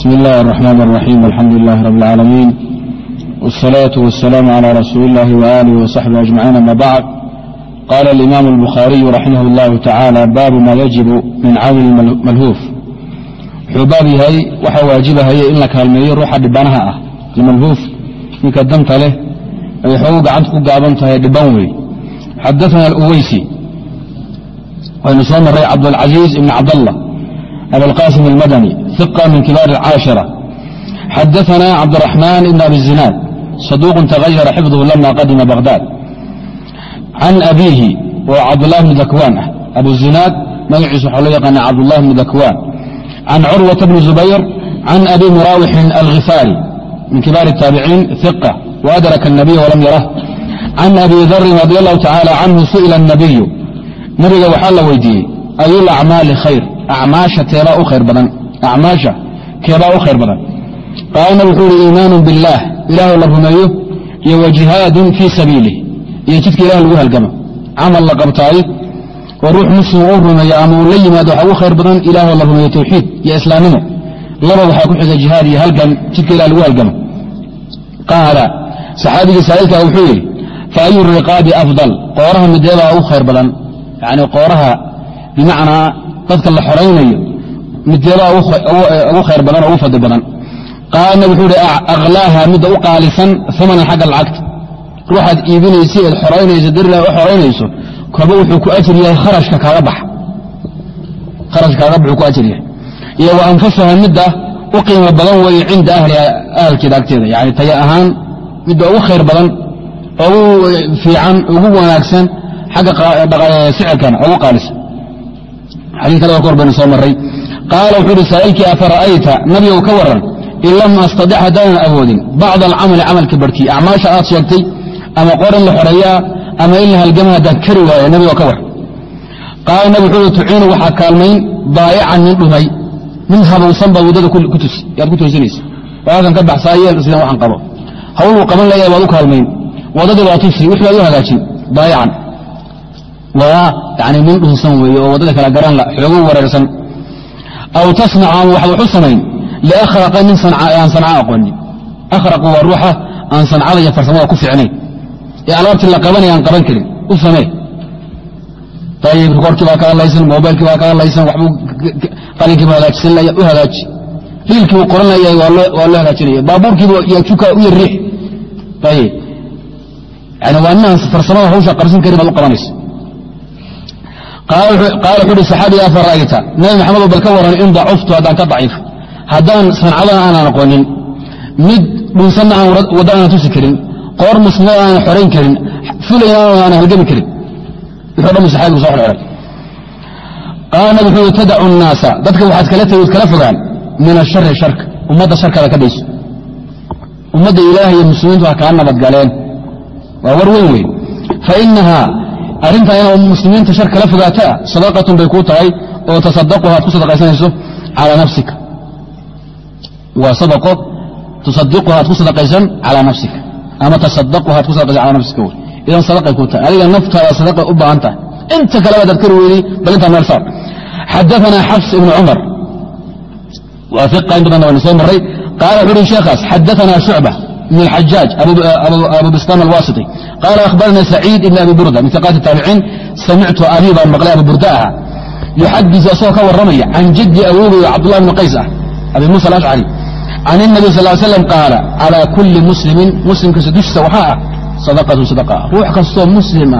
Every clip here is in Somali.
بسم الله الرحمن الرحيم الحمد لله رب العالمين والصلاة والسلام على رسول الله وآله وصحبه أجمعين أما بعد قال الإمام البخاري رحمه الله تعالى باب ما يجب من عون الملهوف wuxuu baab yahay waxa waajibahaya in la kaalmeeyo ruuxa dhibanaha ah almalhuuf ninka danta leh ay xoogu gacanta ku gaaban tahay dhiban wey xadaana aluweysi waynu soo maray cabdاlcaزiiz ibn cabdالlah abاlqasim اlmadani ثiqa min kibaar الcaashirة xadaana cabdالرaحman ibn abi الzinaad صaduuq تغayara xifظhu lama qadima baghdad can abiihi oo cabdالlah bni dakwaan ah abu zinaad magaciisu waxaa loo yaqaana cabdالlah bni dakwaan can curwaة bni zubayr can abi murawixin alghifaari min kibaar الtaabiciin ثiqa وadraka الnabiy walam yarah can abi darin radi allahu tacala canhu su'ila الnabiyu nabiga waxaa la weydiiyey ayu lacmaali khayr acmaasha teebaa u khayr badan acmaasha keebaa u khayr badan. Qaalna wuxuu ihi iimaanu biاllaah ilaahoo la rumeeyo iyo wa fii sabiilih iyo jidka ilah lagu halgamo. Camal la qabtaayo oo ruux muslim uu rumeeyo ama uu la yimaado waxaa ugu khayr badan ilaahoo la rumeeyo tawxiid iyo islaamnimo. Laba waxaa ku xiga jihaad iyo halgan jidka ilah lagu halgamo. Qaala saxaabigii saa'ilkaa wuxuu yidhi fa ayu riqaabi afdal? Qooraha mideebaa ugu khayr badan. Yacni qooraha bimacnaa dadka la xoraynayo mideebaa ugu khayr badan ugu fadli badan. Qaalna wuxuu ihi aklaaha midda u qaalisan amanan xagga lacagta. Ruuxaad iibinaysa eed xoraynayso darilah u xoraynayso koba wuxuu ku ajir yahay kharashka kaaga kaaga baxuu ku ajir yahay. Iyo wa anfasaha midda u qiimo badan weeye cinda ahliha ahalkeeda agteeda yani taya ahaan midda ugu khayr badan ugu fiican ugu wanaagsan xagga sicirkana ugu qaalisan xadii kale waa ka hor baynu soo maray qaala wuxuu uhi saa'ilkii afara'ayta nabigow ka waran in lam astadic haddaanan awoodin bacda alcamali camalka barhkii acmaasha aad sheegtay ama qor in la xoreeyaa ama in la halgama haddaan kari waayo nabigo ka war qaala nabi wuxuu uhi tuciinu waxaa kaalmayn daa'ican nin dhumay nin habowsan baa waddada yaad ku toosinaysa waakan ka baxsaayeel sidan waxaan qabo. Hawluu qaban layahay baad u kaalmayn. Waddadii waa tusi wixii baad u hagaajin daa'ican waa yani nin dhunsan weeye oo waddada kala garan la xoogu wareersan aw tasnaca ama waxaad wax u samayn liakhraqa nin aan sanca aqoonin akhraqu waa ruuxa aan sancada iyo farsamada ku fiicnayn ee alaabtii la qabanaya aan qaban karin u samee ayib rikoorkii baa kaa laysan mobaylkii baa kaa laysan waxbuu qalinkiibu hagaajisan laya u hagaaji liilkii buu qoran layahay waa loo hagaajinaya baabuurkiibu yajuka u yariix ayib yani waa ninaan farsamada hawsha qabsan karin baad u qabanaysa qaala wuxuu uhi saxaabiga afa ra'ayta nabi maxamedo bal ka waran in dacuftu haddaan ka daciif haddaan sancadana aanaan aqoonin mid dhunsanna aan wadda aanan tusi karin qoor aanan xorayn karin fulayna aanan halgami karin. Wuxuu dhan saxaabigu soo xorxoray. Qaala nabi wuxuu tadacu nnaasa. Dadka waxaad kala tagid kala fogaan. Min ashari sharka ummadda sharkaada ka dhayso. Ummadda ilaah iyo muslimiintu ha kaa nabadgaleen. Waa war weyn weyn. Fainahaa arrintaa inaad muslimiinta shar kala fogaataa sadaqatun bay kuu tahay oo tasadaqu aad ku sadaqaysanayso calaa nafsika. Waa sadaqo tusadiquha ad ku sadaqaysan calaa nafsika. Ama tasadaqha ad ku sadaqaysan calaa nafsika wey. Idan sadaqay kuu tahay. Adiga naftaada sadaqa u baahan tahay. Inta kaleba adaad kari weydey bal intaa meel saar xadaana xafs ibnu cumar. Waa iqa in badanna waynu soo maray qaala wuxu uhi sheekhaas xadaana shucba بن الحجاج أبو بسطام الواسطي قال أخبرنا سعيد بن أبي بردة من ثقات التابعين سمعت أبي بن مقلي أبو برداء يحدث أصوك والرمي عن جد أبوه عبد الله بن قيس أبي موسى الأشعري عن النبي صلى الله عليه وسلم قال على كل مسلم مسلم كسدوش سوحاء صدقة صدقة روح كستو مسلم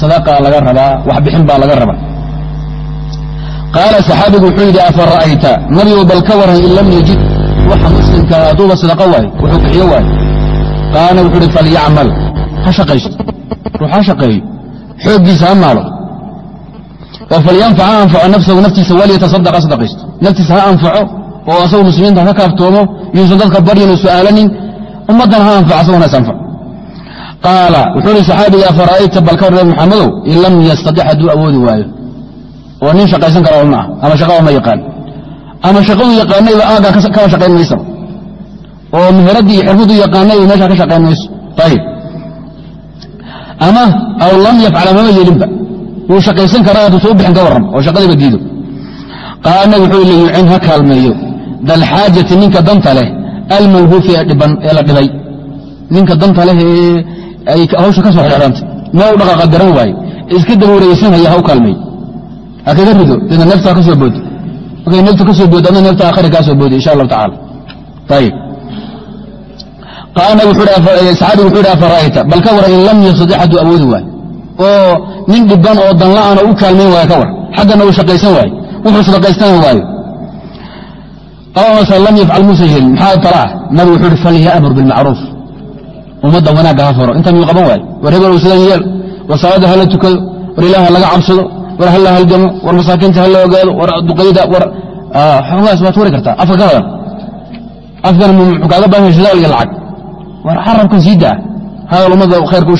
صدقة لقربا وحبحن با لقربا قال صحابي وحيد أفرأيت نبي بالكور إن لم يجد وح مسلم كادوب صدقة واي وحبحي واي qaana wuxuu uhi falyacmal ha shaqaysto ruux ha shaqeeyo xooggiisa ha maalo oo falyanfac ha anfaco nafsahu naftiisa walyatasadaq ha sadaqaysto naftiisa ha anfaco oo asagu muslimiinta ha kaaftoomo yuusan dadka baryin oo su'aalanin ummaddana ha anfaco asaguna is anfac qaala wuxuu uhi saxaabiga afara'ayta bal ka war nabi maxamedow in lam yastadix hadduu awoodi waayo oo nin shaqaysan kara ma ah ama shaqaba ma yaqaan ama shaqadu yaqaanayba aagaa kaba shaqayn maysaba oo meheraddii iyo xirfadu yaqaanay meeshaa ka shaqayn ayib ama aw lam yafcal amama yeelinba. Wuu shaqaysan karaa hadduu soo bixin ka warram oo shaqadiiba diido. Qaala nabig wuxuu liyucin ha kaalmeeyo. Dalxaajati ninka danta leh almalhuufi ee la dhibay. Ninka danta leh ee ay hawsha ka soo xirxirantay meel u dhaqaaqa garan waaye. Iska daba wareegeysanhaya ha u kaalmay ha kaga rido deedna neefta ka soo boodo markay neefta ka soo boodo adna neefta aakhira kaa soo boodo insha allahu tacala ayib qaana saxaabigu wuxuu yidhi afara'ayta bal ka war in lam yastadic hadduu awoodi waayo oo nin dhiban oo danla'ana u kaalmayn waayo ka war. Xaggana uu shaqaysan waayo. Wuxuu sadaqaystan waayo. Mase lam yafcal muusa yeelin maxaa talaa nabigu wuxuu ihi falya'mur bilmacruuf ummadda wanaagga ha faro inta miyuu qaban waayo? War hebel sidan yeel. War salaada hala tukado. War ilaah laga cabsado. War hala halgamo. War masaakiinta hala ogaado. War duqayda. War xoogaas waad wari kartaa. Afka ka hadal afkana muxuu kaaga shidaal iyo lacag war carabkan sii daa. Hadal ummadda khayrka u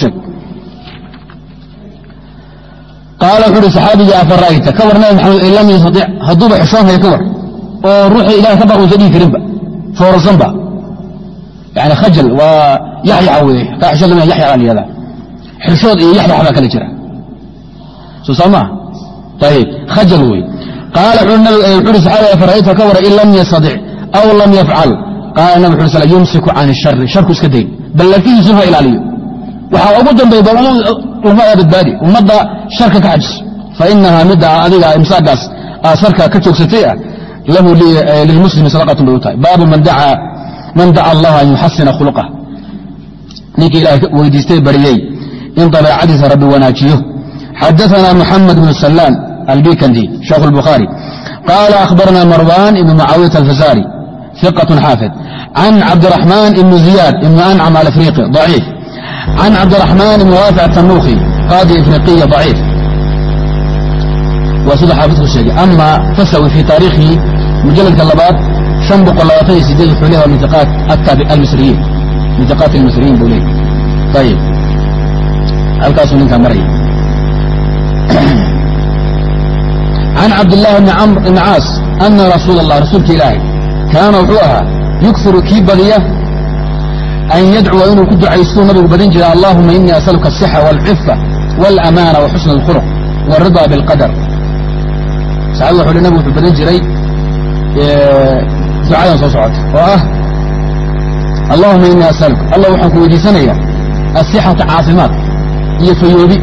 qaala wuxuu uhi saxaabigii afara'ayta? Ka war maxamed in lam yastaic hadduuba xishoon haya ka war. Oo ruuxii ilaah ka baq dhihi karinba foorarsanba yani khajal waa yaxyaxa weye kaa xishood lama yaxya aan yihahdaa xishood iyo yaxyax baa kala jira. Soo saa maa ayib khajal wey qaala wuxuu uhi saxaabiga afara'ayta? Ka war in lam yastadic aw lam yafcal qaala nabig wuxu sl yumsiku can ishari sharku iska dayn bal ha ilaaliyo waxaa ugu dambeey bal lafadaa badbaadi ummadda sharka ka xajiso fa inahaa midda adiga imsaagaas aa sharka ka joogsatay ah lahu lilmuslimi sadaqatun bay u tahay baabu man daca allaha an yuxasina khuluqah ninka ilahay weydiistay baryey in dabeecadiisa rabbi wanaajiyo xadaثna muxamed bn salaan albikandi sheekh اlbukhaari qaala akhbarna marwan ibn mucaawiyata alfasari ثقة xاaفظ عن cabدiرحمaن بن زiyاad بن أنcم الأفrيقي ضعيif عن cabدiرحمaن بن rاaفع التنوخي qاضي إفrيقية ضعيif waa siduu xaafidku sheegay ama fasawi fي taariikhihi mujaladka labaad شan boqol labaatan iyo sideed wuxuu leeyahay mintiqaat almisriyiin mintiqaat almisriyiin buu leeyahay ayib halkaasuu ninkaa maraya can cabdالlahi بn cmr بn caas أna rasuul الlah rasuulka ilaahay kaana wuxuu ahaa yukiru kii badiya an yadcuwa inuu ku ducaystuu nabigu badin jira allahuma inii asaluka asixa walcifa walamaana wa xusna alkhuluq waridaa bilqadar. Saxaabi wuxuu hi nabigu wuxuu badin jiray ducadan soo socota. Oo ah allahuma inii asaluka. Allah waxaan ku weydiisanayaa asixata caafimaad iyo fayoobi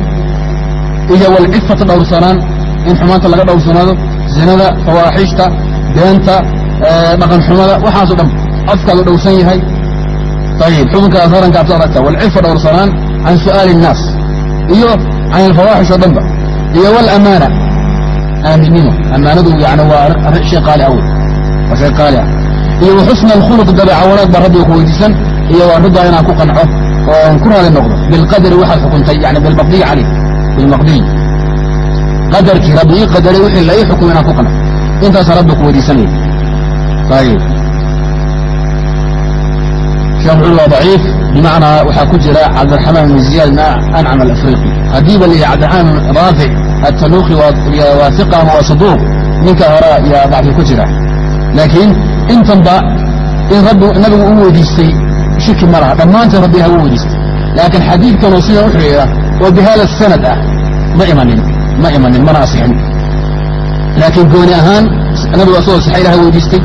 iyo walcifata dhowrsanaan in xumaanta laga dhowrsanaado zinada fawaaxishta beenta dhaqan xumada waxaasoo dhan afkaad u dhowrsan yahay. Ayib xubunkaas haranka abta aragta walcifa dhowrsanaan can su'aali الnaas iyo can alfawaaxish oo dhanba iyo wlamaana aaminimo ammaanadu yan waa shay qaali awy waa shay qaali ah iyo waxusna alkhuluq dabeeca wanaag baa rabbiga ku weydiisan iyo waa ridaa inaan ku qanco oon ku raali noqdo. Bilqadari waxaad xukuntay yani bilmaqdiyi calay bilmaqdiyi qadarkii rabbi ii qadaray wixii la ii xukum inaan ku qanco. Intaasa rabbi ku weydiisanaya waa daciif bimacnaa waxaa ku jira cabdiraxmaan ibn ziyaad ibn ancam alafriqi haddiiba la cabdiraxmaan raafic atanuuki waa iqa ama waa saduuq ninka hore yaa dacfi ku jira laakiin intanba in nabigu u weydiistay shiki ma laha dhammaanteen rabbi ha u weydiistay laakiin xadiidkanoo sidan u xidhiira oo bihada sanad ah ma imanin ma imanin mana asixin laakiin gooni ahaan nabigu asagoo saxa ilaha weydiistay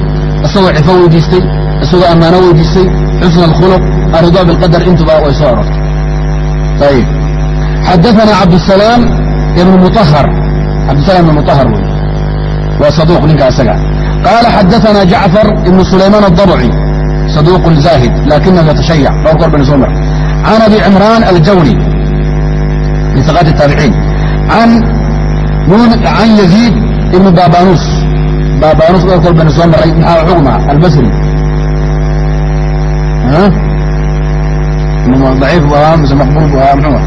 isagoo cifo weydiistay isagoo ammaano weydiistay xusna alkhuluq alrida bilqadar intuba way soo arortay. Ayib xadaana cabdusalaam ibn muahar cabdisalaam ibn muahar wey. Waa saduuq ninka isaga qaala xadaana jacfar ibn sulaymaan adabci saduuq zaahid lakinahu yatashayac dhowr goor baynu soo mar can abi cimraan aljawni min saqaati الtaabiciin can yaziid ibn babanus baabanus oo kale baynu soo maray maxaa xukma albasri. Daciif bu ahaa mise maqbul bu ahaa muxuu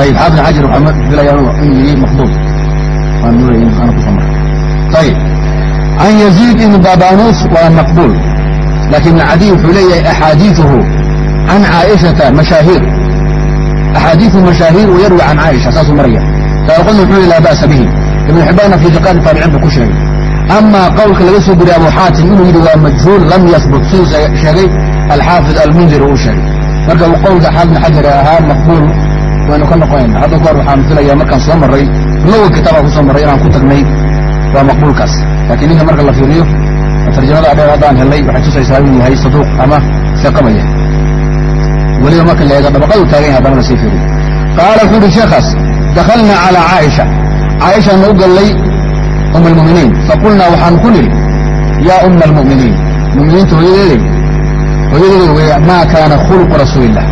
ayib xaafid xajar waxaan filaya anuga inuu yihi maqbul waan nurayay ana ku soo maray. Ayib an yaziid ibn baabanus waa maqbul laakiin cadiy wuxuu leeyahay axaadiiثuhu can caaishata mashaahiir. Axaadiiثu mashaahiir wayarwi can caaisha saasuu maraya. Daaraqodna wuxuu yihi laa ba'sa bihi ibn xibbaanna fi tiqaadi taabiciin buu ku sheegay. Ama qowlka laga soo guriye abu xaatim inuu yidhi waa majhuul lam yahbut siduu sheegay alxaafid almundir uu sheegay. Marka qowlka xaafid xajar ahaa maqbuul waynu ka noqonayna hadda ka hor waxaan filaya markaan soo marray nawa kitaabaa ku soo marray inaan ku tagnay waa maqbuulkaas. Laakiin ninka marka la fiiriyo tarjamada dheer haddaan helnay waxay tusaysaa inuu yahay saduuq ama seqamaya weliba marka la eego dabaqadu taagan yahay haddana la sii fiiriyo. Qaala wuxuu uhi sheekhaas dakhalnaa calaa caaisha caaishaana u gallay um almu'miniin faqulnaa waxaan ku nidhi yaa umma almu'miniin mu'miniinta hooyadeeday hooyadeeda wey maa kaana khuluqu rasuuliillah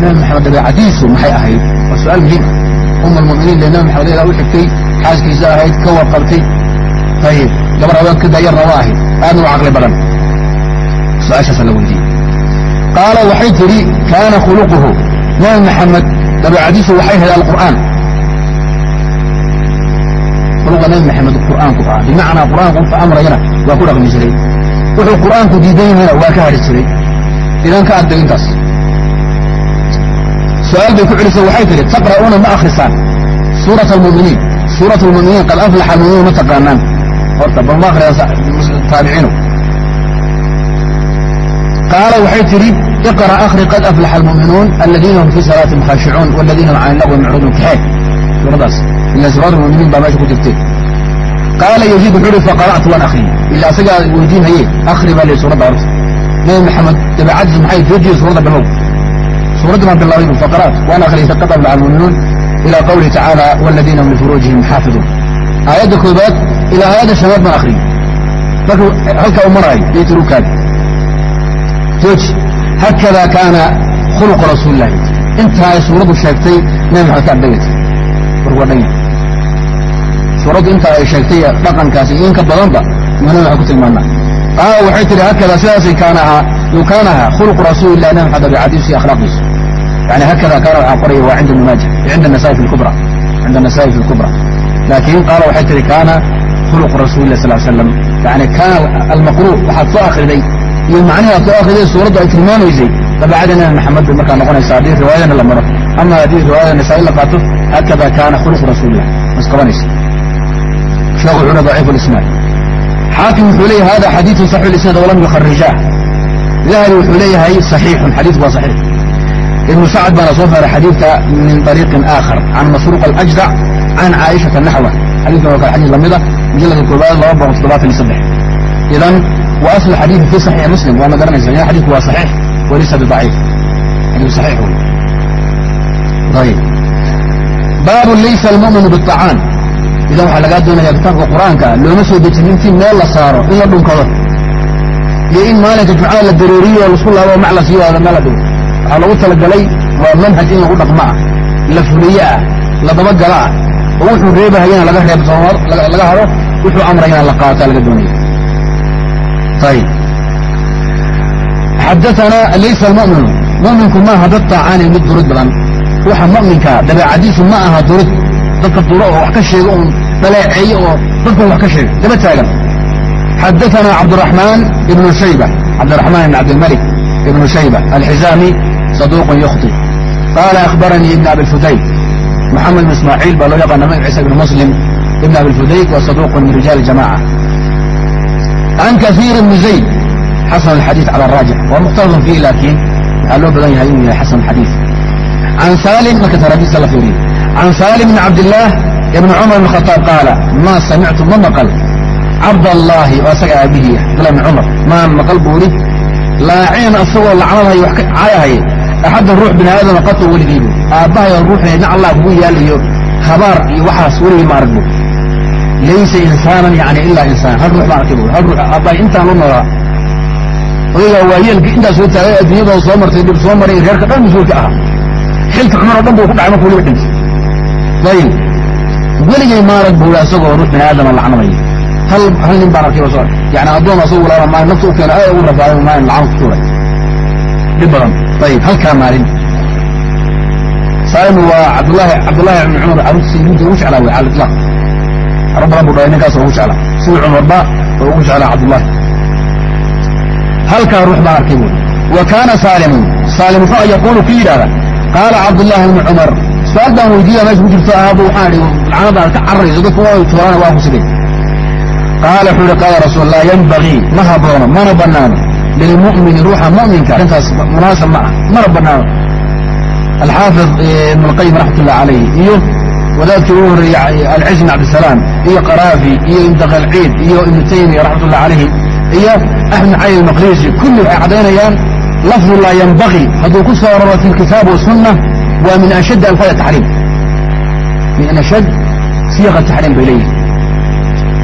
nabi maxamed dabeecadiisu maxay ahayd? Waa su'aal muhiim ah. Um almu'miniin le nabi maxamed eedaa u xigtay xaaskiisa ahayd ka warqabtay. Ayib gabar haweenka dayarna waa ahayd. Aadna u caqli badan. Su'aashaasa la weydiiyey qaala waxay tidhi kaana khuluquhu. Nabi maxamed dabeecadiisu waxay ahayd alqur'aan khuluqa nabi maxamed qur'aanku ah bimacnaa qur'aanku wuxuu amrayana waa ku dhaqmi jiray wuxuu qur'aanku diidan yahayna waa ka hadhi jiray idan ka addag intaas. Su'aal bay ku celisay waxay tidhi taqra'uuna ma akhrisaan suurat almu'miniin. Suurat almu'miniin qad aflaxa almu'miniin ma taqaanaan. Horta bal ma akhriyaan taabiciinu. Qaala waxay tidhi iqra akhri qad aflaxa almu'minuun aladiina hum fii salaatihim khaashicuun waladiina hum cani lagwi mucruudun kaxee suuradaas ila suurat almu'miniin baa meesha ku jirtay qaala yaziid wuxuu uhi faqara'tu waan akhriyey ila asagaa weydiin haye akhri baa lihi suuradda horta nabi maxamed dabeecadiisu maxay joojiye suuradda bilow suuraddii baan bilaabay faqara'tu waan akhriyey qad aflaxa almu'minuun ila qawlihi tacaala waladiina hum lifuruujihim xaafiduun aayadda koobaad ilaa aayadda shanaad baan akhriyey markuu halkaa u maraayo ytirukaadi jooji haakada kaana khuluqa rasuulillahi intaa ay suuraddu sheegtay nabi maxamed ka ardagaysa warku waa dhan yahay suuraddu intaa ay sheegtay dhaqankaasi iyo inka badanba mana waxay ku tilmaanaa qaala waxay tihi haakada sidaasay kaana ahaa yuu kaana ahaa khuluqu rasuulillahi nabi maxamed dabiicadiisu iyo akhlaaqiisu yani haakada kaana waxaa qoraya waa cinda ibn maaja cinda nasaai fi lkubra cinda nasaai fi lkubra laakiin qaala waxay tihi kaana khuluqu rasuulilah sal slam yani kaana almaqruء waxaad soo akhriday iyo macnihi aad soo akhriday suuraddu ay tilmaamaysay dabeecada nabi maxamed bay markaa noqonaysa haddii riwaayadana la maro. Ama haddii riwaayada nasaa-i la qaato haakada kaana khuluqu rasuulilah masqabanaysa sheekhu wuxuuna daciif lisnaad xaakim wuxuu leeyahay hada xadiiثun saxix lisnaad walam yukharijah dahabi wuxuu leeyahay صaxiixun xadiiku waa صaxiix ibnu sacd baana soo saaray xadiidka min طariiqin aakhar can masruuq alajdac can caaishata naxwa xadidkan waa kale xadiis lamida mujalladka koobaad laba boqol toddobaatan iyo saddex idan wa aslu xadiidi fi saxiixi muslim waana garanaysa in xadidku waa saxiix walaysa bidaciif xadiiku saxiix wey ayib baabu laysa almu'minu biطacaan idan waxaa lagaa doonaya kitaabka qur'aanka looma soo dejin intii meel la saaro in la dhunkado iyo in maalinka jumcada la dareeriyo oo la isku laabo mac la siiyo meel la dhigo waxaa lagu talagalay waa manhaj in lagu dhaqmo ah la fuliye ah la dabagala. Ah oo wuxuu reebahayana laga reebsoomo laga hado wuxuu amrayana la qaata laga doonaya ayib xadaana laysa almu'minu. Mu'minku maaha dad taacaani mid durud badan. Ruuxa mu'minka dabeecadiisu ma aha durud dadka duro oo wax ka sheego uun baleeceeyo oo dadkan wax ka sheego. Daba taagan. Xadaana cabdiraxmaan ibnu shayba. Cabdiraxmaan ibn cabdilmalik ibnu shayba alxizaami saduuqun yukhti. Qaala akhbaranii ibn abilfudayl maxamed ibn ismaaciil baa loo yaqaana magaciisa ibnu muslim. Ibn abilfudayl waa saduuqun min rijaal jamaca can kaiir ibni zayd xasan alxadiid cala araajix waa mukhtalafun fiihi laakiin waxaa loo badan yahay inuu yahay xasan xadiid can saalim marka taraadiista la fiiriyo can saalim bn cabdilaah ibn cumar bn khaaab qaala maa samictu ma maqal cabdallaahi oo asaga aabihii cabdlah bn cumar maa maqal buuri laacinan asagoo lacnadahay wax ka cayahay axaddan ruux bini aadama qato weligiibu aabbahay oo ruux ina allah kugu yaalayo habaar iyo waxaas weligii ma aragbu laysa insaanan yani ilaa insaan hal ruux baan arkay bu hal ruux aabbahay intaan loo noolaa odagaa waayeelka intaas soo taagay adduunyadoo soo martay dhib soo maray reerka dhan mas'uulka ahaa xilka cumar oo dhan buu ku dhacay marka weliba dhintay weligay ma arag buuri asagoo ruux bini aadama lacnamaya hal nin baan arkay yani addoon asagu walaala maalin nafta u keena aad ugu rafaaday maalin lacaan ku tuuray. Dhib badan. Ayib halkaa maalin saalim waa cabdulahi cabdullahi ibni cumar carruurtiisa yuhuudda ugu jeclaa wey cala itlaq badan buu dhalay ninkaas ugu jeclaa. Sidii cumarba oo ugu jeclaa cabdullahi halkaa ruux baan arkay buuri wa kaana saalimun. Saalim wuxuu yaquulu ku yidhahda qaala cabdullahi ibni cumar su'aal baan weydiiya meesha ku jirto ahabu waxaan idhi lacnadaan ka carrayso dadku waa tuurana waa ku sigay qaala wuxuu yihi qaala rasuul laa yanbagii ma haboono mana bannaano lilmumini ruuxa muminka arrintaas munaasab ma ah mana banaano alxaafid ibn اlqayim raxmat ullah alayh iyo wadaadkii ugu horreeyey alciz bn cabdisalaam iyo qaraafi iyo ibn dakalciid iyo ibnu taymiya raxmat ullah alayhi iyo axmed cali almaqrisi kulli waxay caddaynayaan lafdu laa yanbagii hadduu ku soo aroro fi lkitaab wasunna waa min ashadd alfaad taxriim min ashad siiqa taxriim bay leeyihiin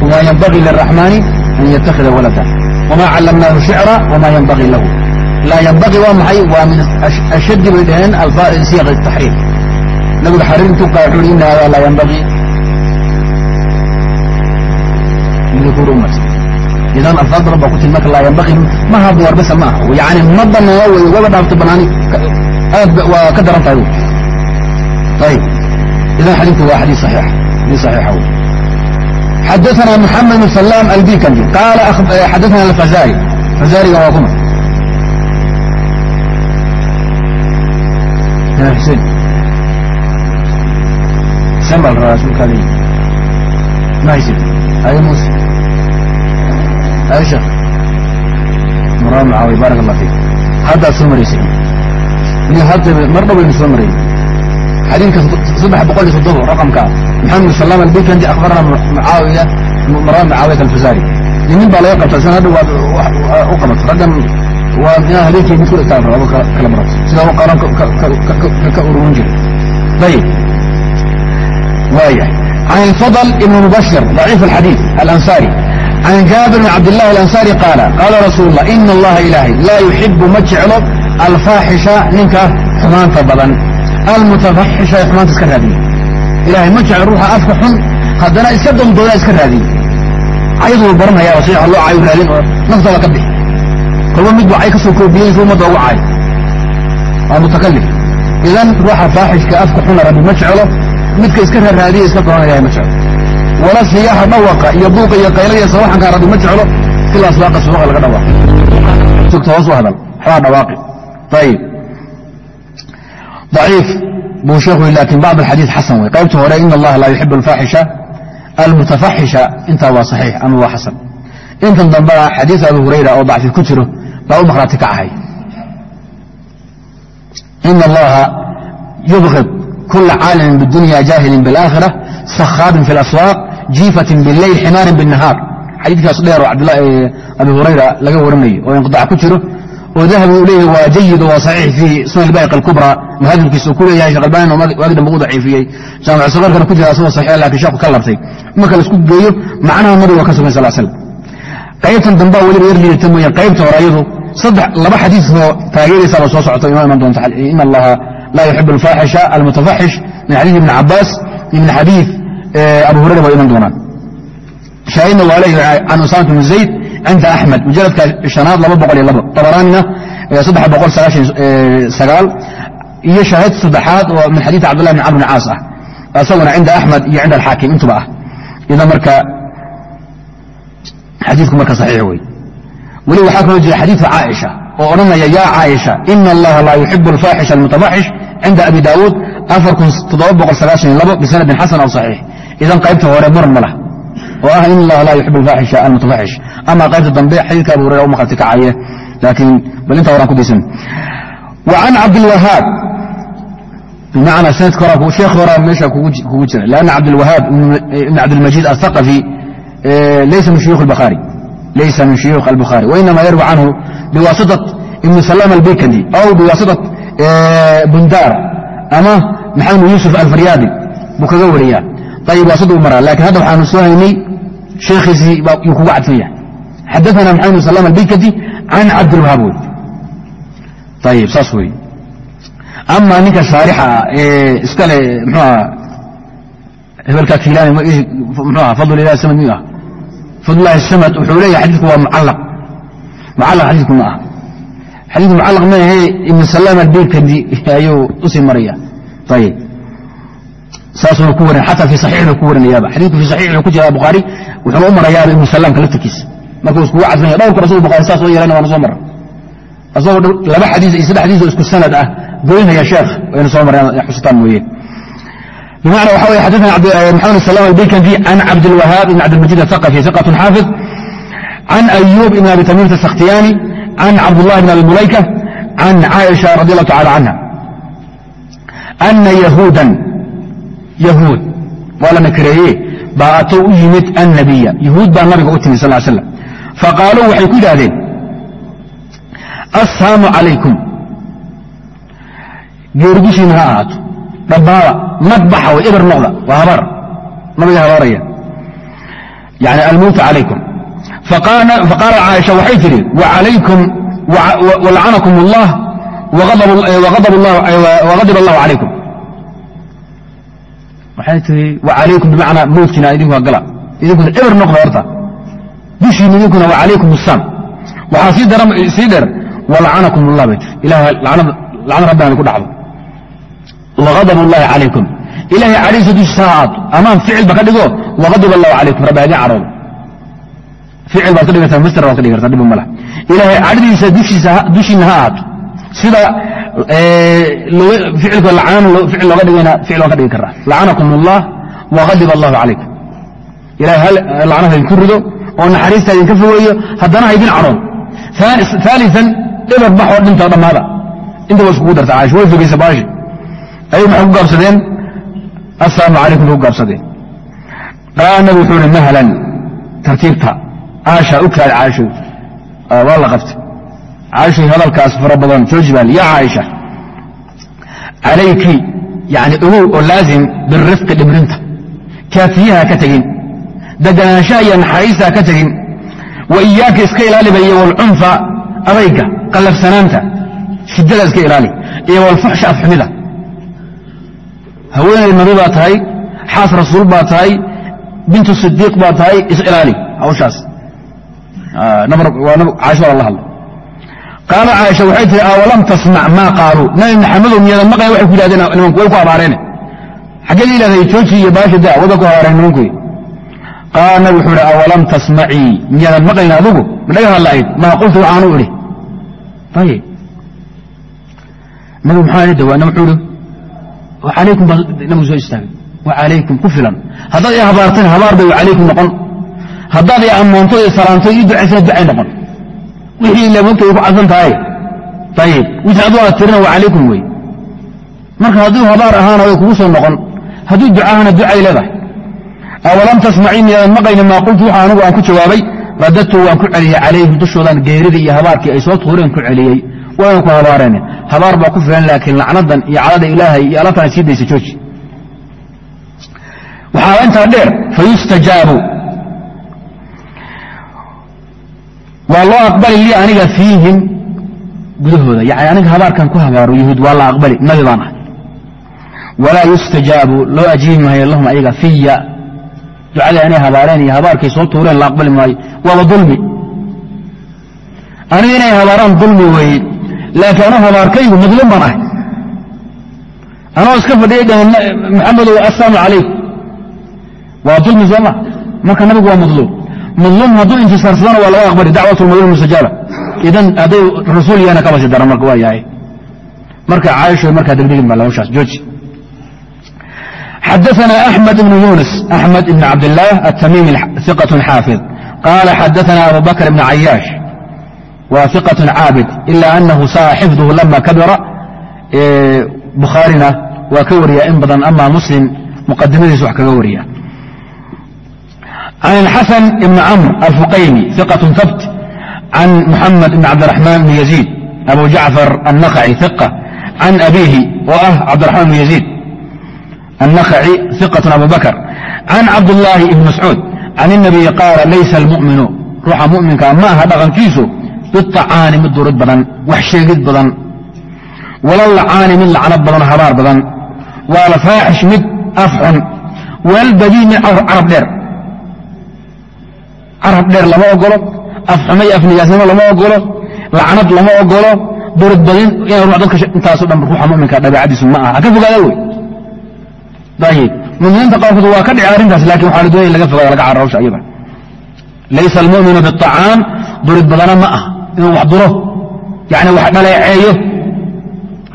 wma yanbagii liraxmaani an yattakhida walada wma callamnaahu shicra wma yanbagii lahu laa yanbagii waa maxay waa min ashaddi bay dhaheen siiq taxriim nabiga xariir intuu qaa wuxuu ina hada laa yanbagii lidukuri ummati idan alfaad badan baa ku marka laa yanbagii ma haboor basa ma aha yani ma banaano wey waba dhaafto banaani aad waa ka daran tahay ayib idan xadiidku waa xadiis saxiix xadiis saxiixa wey xadaثna mحamed بن سلام albikandi qaal xadaثna alfazari fazariga waa kuma xuseen xuseen baa la rabaa rasuulkaada ma haysid ay muuse ay sheekh mara macaawiy baarak allah fiik haddaad soo maraysay iyo hadda mar dhow baynu soo marayn xadiidka saddex boqol iyo toddobo raqamka maxamed bin salaam albikandi akhbarana mucaawiya maraan mucaawiyat alfazari. Nin baa laga qabta san hadha waad u qabato. Raggan waa inaa habeenkii mid ku dhigtaan rabo kala barato sidaa u qaran ka ururin jiray. Ayib waaya can fadl ibn mubashir daciif alxadiid alansari can jaabir bn cabdillahi alansari qaala qaala rasuulu llah ina allaha ilaahay laa yuxibu ma jeclo alfaaxisha ninka xumaanta badan almutafaxisha ee iska raadiya ilahay ma jeclo ruuxa afka xun haddana iska dondoona iska raadiye. Cayduu baranhayaa si loo cayu raadin oo naftooda ka bixi. Kolba mid ba cay ka soo koobiyeysa ummadda uga caayo. Waa mutakalif idan ruuxa faaxishka afka xuna rabbi ma jeclo midka iska raaraadiya iska doona ilahay ma jeclo wala siyaaxa dhawaqa iyo buuqa iyo qayla iyo sawaxanka rabbi ma jeclo ila aswaaqa suuqa laga dhawaaqo sugta hoos u hadal waxbaa dhawaaqi. Ayib ضaciif buu sheekhu lakin bacd alxadiid xasan wey qaybta hore in allaha laa yuxib alfaaxisha almutafaxisha intaa waa saxiix ama waa xasan intan dambena xadiid abu hurayra oo dacfi ku jiro baa u maqhraati ka ahay ina allaha yubغid kula caalimin bاdunya jaahilin biاlآkhira sakhaabin fi اlaswaaq jiifatin biاleyl ximaarin bالnahaar xadiidkaas dheer oo abi hurayra laga warinayo oo inqiطac ku jiro oo dahabi uu leeyahay waa jayid oo waa saxiix fii sunan ilbayq alkubra. Muhadibkiisa uu ku leeyahay shekh albanin oo waagi dambe u daciifiyey. Jaamic sagarkana ku jira asagoo saxiix laakiin sheekhu ka labtay. Marka la geeyo macnaha nabiga waa ka sugan sal slam qaybtan dambaa weliba yar liidata mooyaan qaybta hore ayadu saddex laba xadiisoo taageeraysaaba soo socota inoo iman doonta in allaha laa yuxib alfaaxisha almutafaxish min xadiid ibni cabaas ibn xadiid abu hurayra waa iman doonaan. Shaahidna waa leeyahay can usamat bn zayd cinda axmed mujaladka shanaad laba boqol iyo labo abaraanina saddex boqol sagaashan sagaal iyo shaahid saddexaad oo min xadiid cabdullah bn camr bn caas ah isaguna cinda axmed iyo cinda alxaakim intuba ah idan marka xadiidku marka saxiix wey weli waxaa kaloo jira xadiidka caaisha oo odhanaya yaa caaisha ina allaha laa yuxibu alfaaxisha almutafaxish cinda abi daawuud afar kun toddoba boqol sagaashan iyo labo bisanadin xasan aw saxiix idan qaybta hore muran ma lah oo ah in allaha laa yuxib alfaaxisha almutafaxish ama qaybta dambe xadiidka abu hurera u kacaye laakiin bal intaa horaan ku daysan wa can cabdilwahaab bimacnaa sanadka horaa sheekh horaa meesha kugu jira lanna cabdilwahaab ibn cabdilmajiid althaqafi laysa min shuyuukh albukhaari laysa min shuyuukh albukhaari wainama yarwi canhu biwaasita ibni salaam albikandi aw biwaasita bundaar ama maxamed yuusuf alfaryaadi buu kaga wariyaa ayib waasida u maraa laakiin hadda waxaanu soo haynay sheekhiisii yuu kuga cadfan yahay xadaثana maxamed ibn salam albikandi can cabdilwahaab wey ayib saas wey ama ninka shaarixa ee iskale mxuaha hebelka kilaani mxuaha fadl ilahi samad miyu ah fadlullahi samad wuxuu leeyahay xadiidku waa mucallaq mucallaq xadiidku ma aha xadiidku mucallaq maahe ibn salaam albikandi ayuu u sii maraya ayib saasuna ku warin xataa fi saxiixna ku warinayaaba xadiidku fi saxiixu ku jira bukhaari wuxuuna u marayaaba ibnu salaamka laftirkiisa markuu iskugu cadfanya dhowrka rasul bukhari saas oo yeelana waanu soo marra asagoo laba xadiis iyo saddex xadiis oo isku sanad ah goynaya sheekh waynu soo mareen xusitaan mooye bimacna waxa weye xadثna maxamed salam albikandi can cabdilwahaab ibn cabdilmajid athaqafi ثiqaة xaafid can ayub ibn abi tamiimta sakhtiyani can cabdullahi bn abi mulayka can caaisha radi allahu tacala canha ana yahuudan yahuud waa la nakireeye baa atow u yimid annabiya. Yahuud baa nabiga u timi sal slam faqaaluu waxay ku yidhaahdeen assaamu calaykum geerigushiina ha ahaato. Dhammaada madbaxa way eber noqda. Waa habaar nabiga habaaraya. Yani almowta calaykum faqaalat caaisha waxay tidhi walacanakum allah wagadib allahu calaykum waxay tihi wacalaykum bimacnaa mowtkiina idinku gala. Idinkuna eber noqda horta. Dushiina idinkuna wacalaykum assaam waxaa sii dheer walacanakum allah bay tiri ilaah lacnad rabbina ku dhacdo. Wagadab اllahi calaykum ilahay cadhiisa dushiisa ha aato amaan ficilba ka dhigo. Wagadib allahu calaykum rabbi hadin cadhoodo ficil baad ka dhigata masder baad ka dhigi karta dhib ma lah ilahay cadhadiisa dushiina ha aato sida ficilka lacaan ficil looga dhigayna ficil waan ka dhigi karaa lacanakum allah wagadib allahu calaykum ilahay lacnada idinku rido oo naxariista idinka fogeeyo haddana ha idin cadhoon aalian eber baxoo dhinta dhammaada. Inta ba iskugu darta caaisha way fogeysa baashi. Ayay maxay ku gaabsadeen? Assalaamu calaykum bay ku gaabsadeen. Qaala nabi wuxuu ihi mahlan tartiibta caasha u kaada caashoy waa la qabtay caashoy hadalkaas fara badan jooji baal yaa caaisha calayki yani ogow oo laazim birifqi dhimrinta kaafiyaha ka tegin deganaanshaha iyo naxariista ka tegin wa iyaaka iska ilaaliba iyo walcunfa adayga qallafsanaanta shiddada iska ilaali iyo walfuxsha afxumida haweeney nabi baa tahay xaas rasuul baa tahay bintu sidiiq baa tahay is ilaali hawshaas caasha waa la hadlo qaala caaisha waxay tihi awalam tasmac maa qaaluu nabi maxamedow miyadan maqaya waxay ku yidhahdeen nimanku way ku abaareene xaggee la yidhahday jooji iyo baasha da wada ku abaareen nimankuy qaala nabi wuxuu ihi awalam tasmacii miyaadan maqayn adugu madhaga hadla'ayd maa qultu waxaanu idhi ayib nabi maxaa idhi dawaana wuxuu ihi alaykum baa nabigu soo istaagay wacalaykum ku filan haddaad i habaarteen habaar bay wacalaykum noqon haddaad i ammoonto i salaanto ii ducaysana ducay noqon wixii ila mogta ay ku cadsan tahay. Ayib wixii adu aad tirina wacalaykum wey. Marka hadduu habaar ahaana way kugu soo noqon hadduu ducaahana ducay leedahay. Awalam tasmacii miyaadan maqayni maa qultu waxa anigu aan ku jawaabay radadtu waan ku celiyey calayhim dushoodan geeridii iyo habaarkii ay soo tuureen ku celiyey waana ku habaareen. Habaar baa ku filan laakiin lacnadan iyo cadada ilaahay iyo alabtan sii daysa jooji. Waxaa intaa dheer fayustajaabu waa loo aqbali lii aniga fiihim gudahooda yani aniga habaarkan ku habaaro yahuud waa la aqbali nabi baan ahay walaa yustajaabu loo ajiibi maayo lahum ayaga fiya ducada inay habaareen iyo habaarkay soo tuureen la aqbali maayo. Waaba dulmi. Aniga inay habaaraan dulmi weeye laakiin anuu habaarkaygu madluum baan ahay anoo iska fadhiyay dhaheen maxamedow assalaamu calayk waa dulmi sooma marka nabigu waa madluum madluum hadduu intisaarsadana waa laga aqbali dacwat lmadluum mustajaaba idan hadday rasuul yahana kabasi daran marka waa yahay marka caaisho markaa degdegin baa hawshaas jooji xadaثna أحمد بن يuنس أحمد بن عبد الله التميمي ثقة xاaفظ قال xadaثna أبو بكر بن عyاaش wa ثقة cاabد إلا أنه sاa xفظه لma kabira bukhaarina waa ka wariya in badan ama muslim muqadimadiis wax kaga wariya an xasan ibn camr alfuqaymi iqat habt can muxamed ibn cabdiraxmaan bn yaziid abu jacfar annakhaci iqa can abiihi oo ah cabdiraxmaan bn yaziid annakhaci iqat abu bakr can cabdulaahi ibn mascuud can الnabiyi qaala laysa almuminu ruuxa muminka ma aha dhaqankiisu biacaani mid durid badan wax sheegid badan wala lacaani mid lacnad badan habaar badan waalfaaxish mid af xun waalbadii mid carab dheer carab dheer lama ogolo afxumo iyo afnijaasnimo lama ogolo lacnad lama ogolo durid badin ina dadka intaaso dhan ruuxa muminka dabeicadiisu ma aha. Ha ka fogaada wey. Ayib muminiinta qaarkood waa ka dhici arrintaas laakiin waxaa la doonaya in laga fogada laga cararo hawsha iyada laysa almu'minu biطacaam durid badana ma ah inuu wax duro yani wax dhaleeceeyo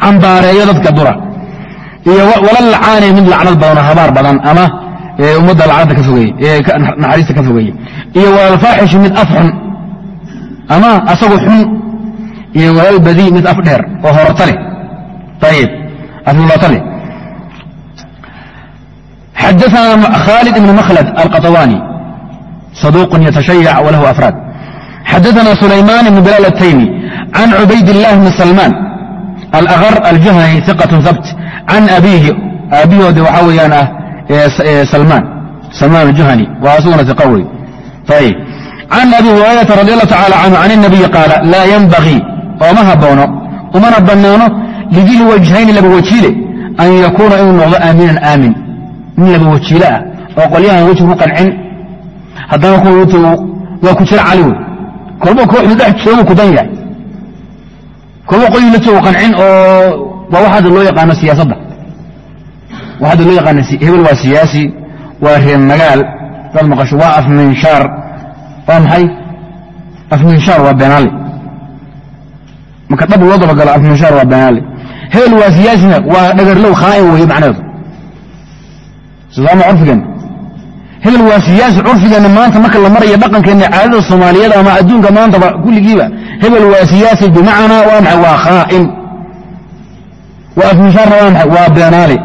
cambaareeyo dadka dura. Iyo wala lacaanay mid lacnad badanoo habaar badan ama ummadda lacnada ka fogeeye naxariista ka fogeeye iyo walalfaaxishi mid af xun ama asagu xun iyo walalbadii mid af dheer oo hororta leh ayib aflulata leh xadaثna khالد بن mkhlد القطواني صدوق يتشhيع وله أفrاad xadaثna sulayman ibn bilaal الtaymi can cubayd الlah bn salman alأغr aljahani ثiqaة habt can abiihi aabihoode waxaa weeyaan ah salmaan salmaan aljahani waa asaguna iqa wey ayb can abi hurayrata radi allahu tacala canhu can الnabiyi qaala laa yanbagii ooma haboono umana banaano lidil wajhayni laba wajiile an yakuuna inuu noqdo aaminan aamin. Nin laba wajiile ah. Oo qolyahan weji ku qancin. Haddana waa ku jira cali wey kolba kooxdu dhex joogu ku dan yahay kolba qolyi la joogu qancin oo waa wax hadda loo yaqaano siyaasadda hadda loo yaqaano hebel waa siyaasi waa reer magaal dad maqasho waa afminshaar waa maxay afminshaar waa beenaale marka dhab loo dabagalo afminshaar waa beenaale hebel waa siyaasina waa dhagarlow khaa'in weeye macnaheedu sidaama curfigeenna hebel waa siyaasi curfigeenna maanta marka la marayo dhaqankeenna caadada soomaaliyeed ama adduunka maantaba kulligiiba hebel waa siyaasi bimacnaa waa maxay waa khaa'in waa afminshaarna waa maxay waa beenaale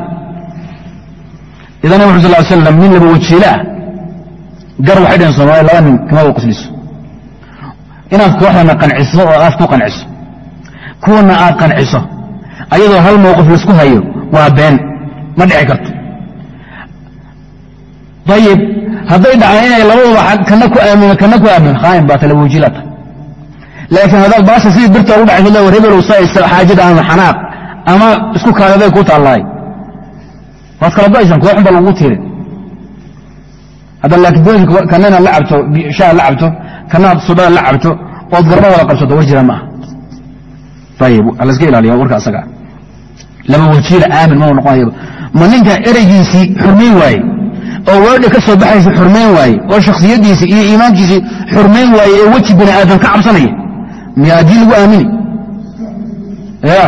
idan nabi xu sal slam nin laba wajiile ah gar waxay dhaheen soomaliya laba nin kama wa qosliso inaad kooxdana qanciso oo aad ku qanciso. Kuwana aad qanciso ayadoo hal mowqif la isku hayo waa been. Ma dhici karto. Ayib hadday dhacaan inay labaduba kana ku aamino kana ku aamino khaain baa tala wajiilata laakiin haddaad baasha sidii birta ugu hebelow saysa xaajada ama xanaaq ama isku kaagaday ku taallaay waad kala go'aysan kooxun baa lagu tiirin. Hadda laakiin kana inaad la cabto shaha la cabto kanaad sudhada la cabto ood garba wada qabsato war jira ma aha ayib laska ilaaliya warka asaga. Laba wajiila aamin mau noqonayaba ma ninka ereygiisii xurmayn waaye oo weedha ka soo baxaysa xurmayn waaye oo shakhsiyaddiisii iyo iimaankiisii xurmayn waaye ee weji bini aadam ka cabsanaya miyaa addiin lagu aamini? Ya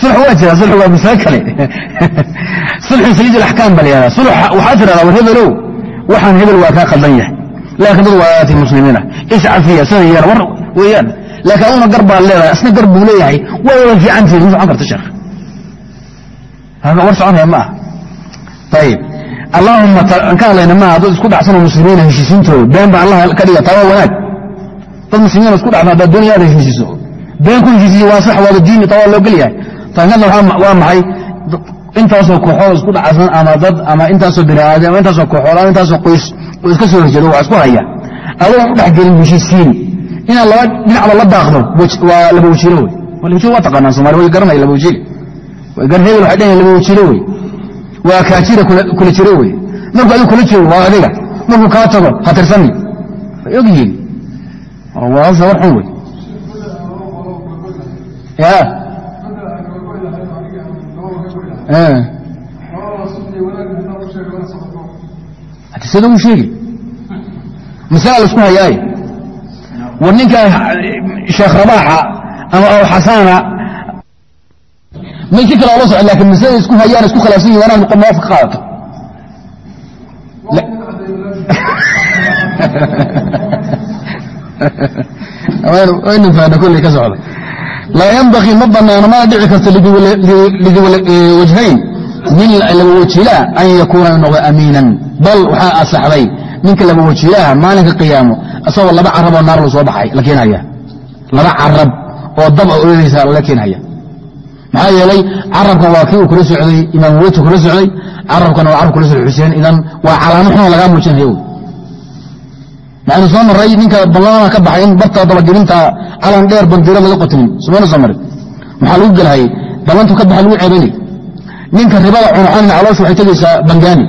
waa jira waa masale kale. Sulxu sayid alaxkaam baa la yihahda sulx waxaa tirahdaa war hebelow waxaan hebel waa kaa khaldan yahay. Laakiin dad waaati muslimiina. Iscafiya sida yar war weeyaan. Laakiin aduna gar baad leedahay asna gar buu leeyahay. Way wada fiicantihin ma socon karta sheekh war soconaya ma ah ayib allahuma ka hadlayna maaha dad isku dhacsanoo muslimiina heshiisiintooda been baa allah ka dhiga taa waa wanaag. Dad muslimiina isku dhacsan haddaad doonaya aad heshiisiso. Been ku heshiisiyo waa sax waada diini taa waa loo gelyahay tankana waa maxay? Intaasoo kooxood isku dhacsan ama dad ama intaasoo bini aadam ama intaasoo kooxood ama intaasoo qoys oo iska soo horjeedo waa isku haya. Adoon u dhexgelin heshiisiin inaad laba dhinacba la daaqdo waa laba wajiilo wey. Labawajilo waa taqaanaan somali way garanaya laba wajiile gar hebel waxay dhahayan laba wajiilo wey. Waa kaajira kula jiro wey. Markuu adigu kula jiro waa adiga. Markuu kaa tago ha tirsani. Way og yihiin waa war xun wey sida uu sheegi masala la isku hayaaye war ninka sheekh rabaaxa ama aw xasana may si kale ola socon laakiin masalada isku hayaan isku khilaafsan yihiin wanaad noqon mawafaq ka qaadato waynu fahna kolley ka socda laa yanbagii ma banaano mana dhici karto lidiwajhayn nin laba wajiilaha an yakuuna noqdo amiinan. Bal waxaa asaxday ninka laba wajiilaha maalinka qiyaamo isagoo laba carab oo naar soo baxay la keenhaya laba carab oo dab a oranaysa lala keenhaya maxaa yeelay carabkan waa kii uu kula socday imaam weytu kula socday carabkana waa carab kula socday xuseen idan waa calaamo xunoo lagaa muujinaya. Maxaynu soo maray ninka ballamada ka baxay in barta dabagelinta calan dheer bandiiro laga qotinin sumaynu soo maxaa lagu gelhayay ballantu ka baxa lagu ceebaynay ninka ribada cunuxanina caloosha waxay tegaysaa bangaani.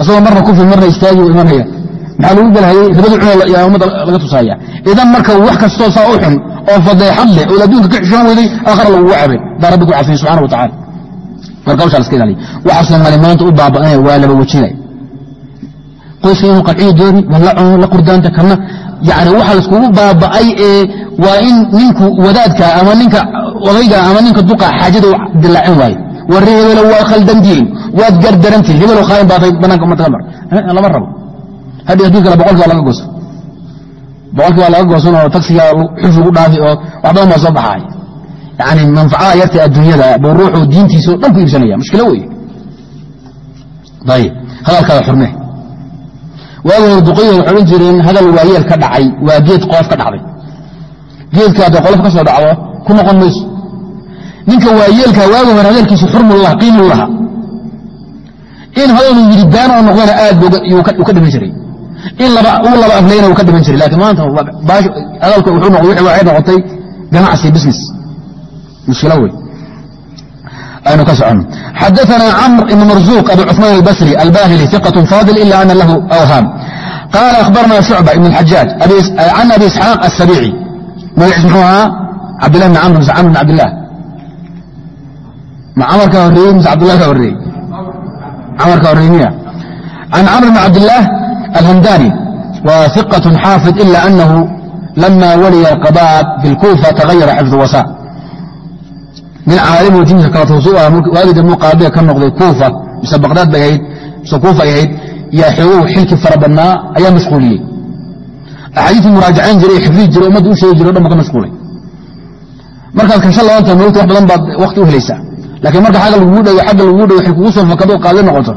Isagoo marna kufi marna istaagi imanaya maxaa lagu gelhayay ribadu cuna ummadda laga tusaaya idan marka wax kastoo saa u xun oo fadeexad leh oo adduunka ka xishoon weyday aakhara lagugu cabay baa rabbi ku cafiyey subxana wa tacala marka hawshaa la iska ilaaliya waxa soomaali maanta u baaba'anaya waa laba wejinay qoyska inuu qanciyo dooni wala cuno la qurdaanta kana yani waxa laiskugu baaba'ay ee waa in ninku wadaadka ama ninka odayga ama ninka duqa xaajada dilaacin waayo war hebelo waa khaldantihin waad gardarantihin hebelo khaayin baatay banaanka ummadka ka mar lama rabo. Hadhi haddii kale boqolki waa laga goosan boqolkii waa laga goosan oo tagsiga xuf ugu dhaafi oo waxbadan baa soo baxaay yani manfacada yarta adduunyada buu ruuxu diintiisa o dhan ku iibsanaya mushkilo wey ayib hadalkaada xurme duqayda waxay odhan jireen hadal waayeel ka dhacay waa geed qolof ka dhacday. Geedka hadday qolof ka soo dhacdo ku noqon mayso. Ninka waayeelka waagi hore hadalkiisu xurmullah qiimul laha in hadaluu yidhi baan oo noqdana aad uu ka dhiman jiray. In uu laba aflayna uu ka dhiman jiray lakiin maanta hadalka wuxuu noqday waxay noqotay ganacsi business. Mushkilo wey aynu ka socono xadaثna cmr ibn marzuq abu cuثmaan albasri albahili ثiqaة fadil ila ana lahu awhaam qala akhbarna shucba ibn اxajaaj can abi isxaaq aلsabici magaciis muxuu ahaa cabdillah bn camr mise camr bn cabdilah ma camarka horeeyey mise cabdullah ka horeeyey camarka horeeyey miya can camr bn cabdilah alhamdani wa ثiqaة xaafid ila anahu lama waliya اlqضاء bاlkufa tagayara xifظ wasa nin caalimo diinka kala toosu ah waagi dambu qaadiga ka noqday kuufa mise baqdaad bay ahayd mise kuufa ay ahayd yaa xoogow xilkii fara badnaa ayaa mashquuliyey axaadiiii muraajacayn jiray xifdihi jiray ummadda u sheegi jiray o dhan ba ka mashquulay markaad kanshan labaanta moogta wax badan baad wakti u helaysaa laakiin marka agga laguu dhow agga laguu dhow waxay kugu soo fakado qaadi noqoto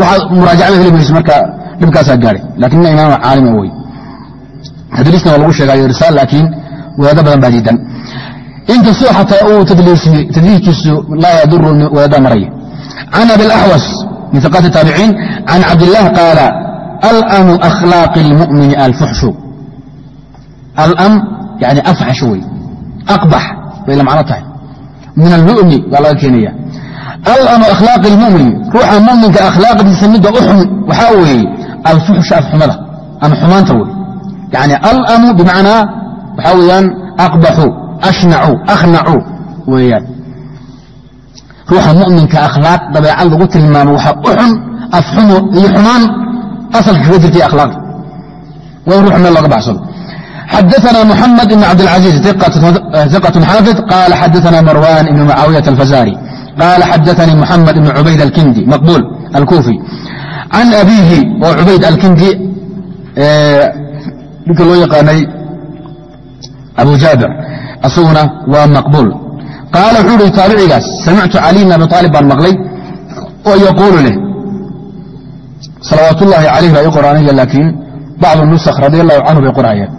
waxaad muraajacada heli mayso marka dhibkaasaa gaadhay laakiin nin imaam caalima wey tadliisna waa lagu sheegayo risaal laakiin wadaado badan baa diidan inkastoo xataa uu tadliisiyey tadliiskiisu laa yaduru wadaada maraya can abi اlaxwas min iqaati taabiciin can cabdilah qaala alamu akhlaaqi اlmumini alfuxshu alam yani afxash wey aqbax bay la macno tahay min almu'mi baa laga keenaya alamu akhlaaqi اlmumin ruuxa muminka akhlaaqdiisa midda u xun waxaa weeye alfuxsha afxumada ama xumaanta wey yani alamu bimacnaa waxaa weeyaan aqbaxu ashnacu akhnacu weeyaan ruuxa mu'minka akhlaaq dabeecad lagu tilmaamo waxa u xun afxumo iyo xumaan asalka kaga jirtay akhlaaqda waa in ruux meel looga baxsado xadaثna mحamed ibn cabdالcaزيز ثiqة xاafiظ qala xadaثna marwan ibn mucaawiyaة الfazari qala xadaثnii mحamed ibn cubayd alkindi maqbul alkufi can abihi oo cubayd alkindi ninka loo yaqaanay abu jaabir asaguna waa maqbuul. Qaala wuxuu ihi taabicigaas samictu caliy bn abi aalib baan maqlay oo yaquulu leh salawaat ullaahi calayh baa ii qoraanaya laakiin bacdu nusakh radia allahu canhu bay qorayaan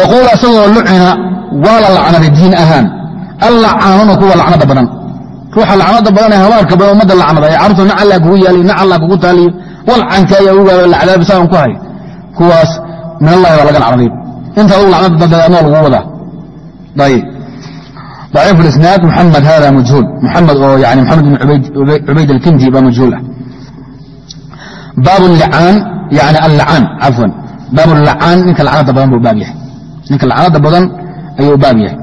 yaquulu asagoo lucina waa la lacnaday diin ahaan. Allacaanuna kuwa lacnada badan. Ruuxa lacnada badan ee habaarka badan ummadda lacnada ee carruurta nac kugu yaaliy nac kugu taaliyo walcanka ayaa ugaaba lacdaab saan ku hay kuwaas min allahi baa laga lacnaday inta adugu lacnada dadda anoo lagu wadaa ayib ضaciif اlisnaad muxamed hada majhuul muxamed oo yani maxamed bn cubayd alkindi baa majhuul ah baab licaan yani allacaan cafwan baab lacaan ninka lacnada badan buu baab yahay ninka lacnada badan ayuu baab yahay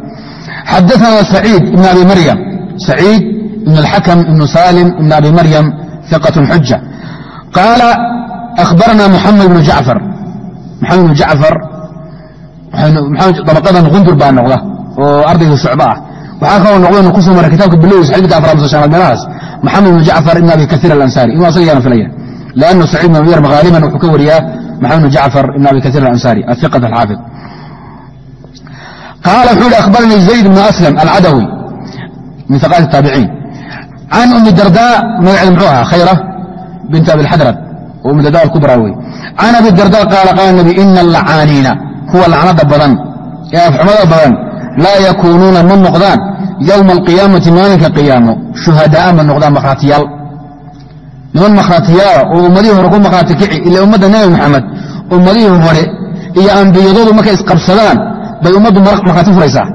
xadaثna saciid ibn abi maryam saciid ibn اlxakm ibn salim ibn abi maryam ثiqaة xuja qaala akhbarna muxamed bnu jacfar maxamed bnu jacfar dabaqadan qundur baa noqda oo ardayga shucba ah waxaa kaloo noqda ku soo maray kitaabka bilowis xadiidka afraad mase shanaad meelahaas maxamed bnu jacfar ibn abi kaiir alansari inuu asaga yaana filaya lannu saciid bn abiyar haaliban wuxuu ka wariyaa maxamed bnu jacfar ibn abi kaiir alansari ahiqat alxaafid qaala wuxuu hi akhbaranii zayd bnu aslam alcadawi min aqaati taabiciin can umi darda magaceeda muxuu ahaa khayra bint abi lxadrad oo umi darda alkubra wey can abi darda qaala qaala nabi ina allacaaniina kuwa lacnada badan ee afxumada badan laa yakuunuuna ma noqdaan yowma alqiyaamati maalinka qiyaamo shuhadaaa ma noqdaan makhraatiyaal niman makhraatiyaala oo ummadihii hore ku makhraati kici ila ummadda nebi maxamed ummadihii hore iyo ambiyadoodu markay isqabsadaan bay ummaddu makhraati furaysaa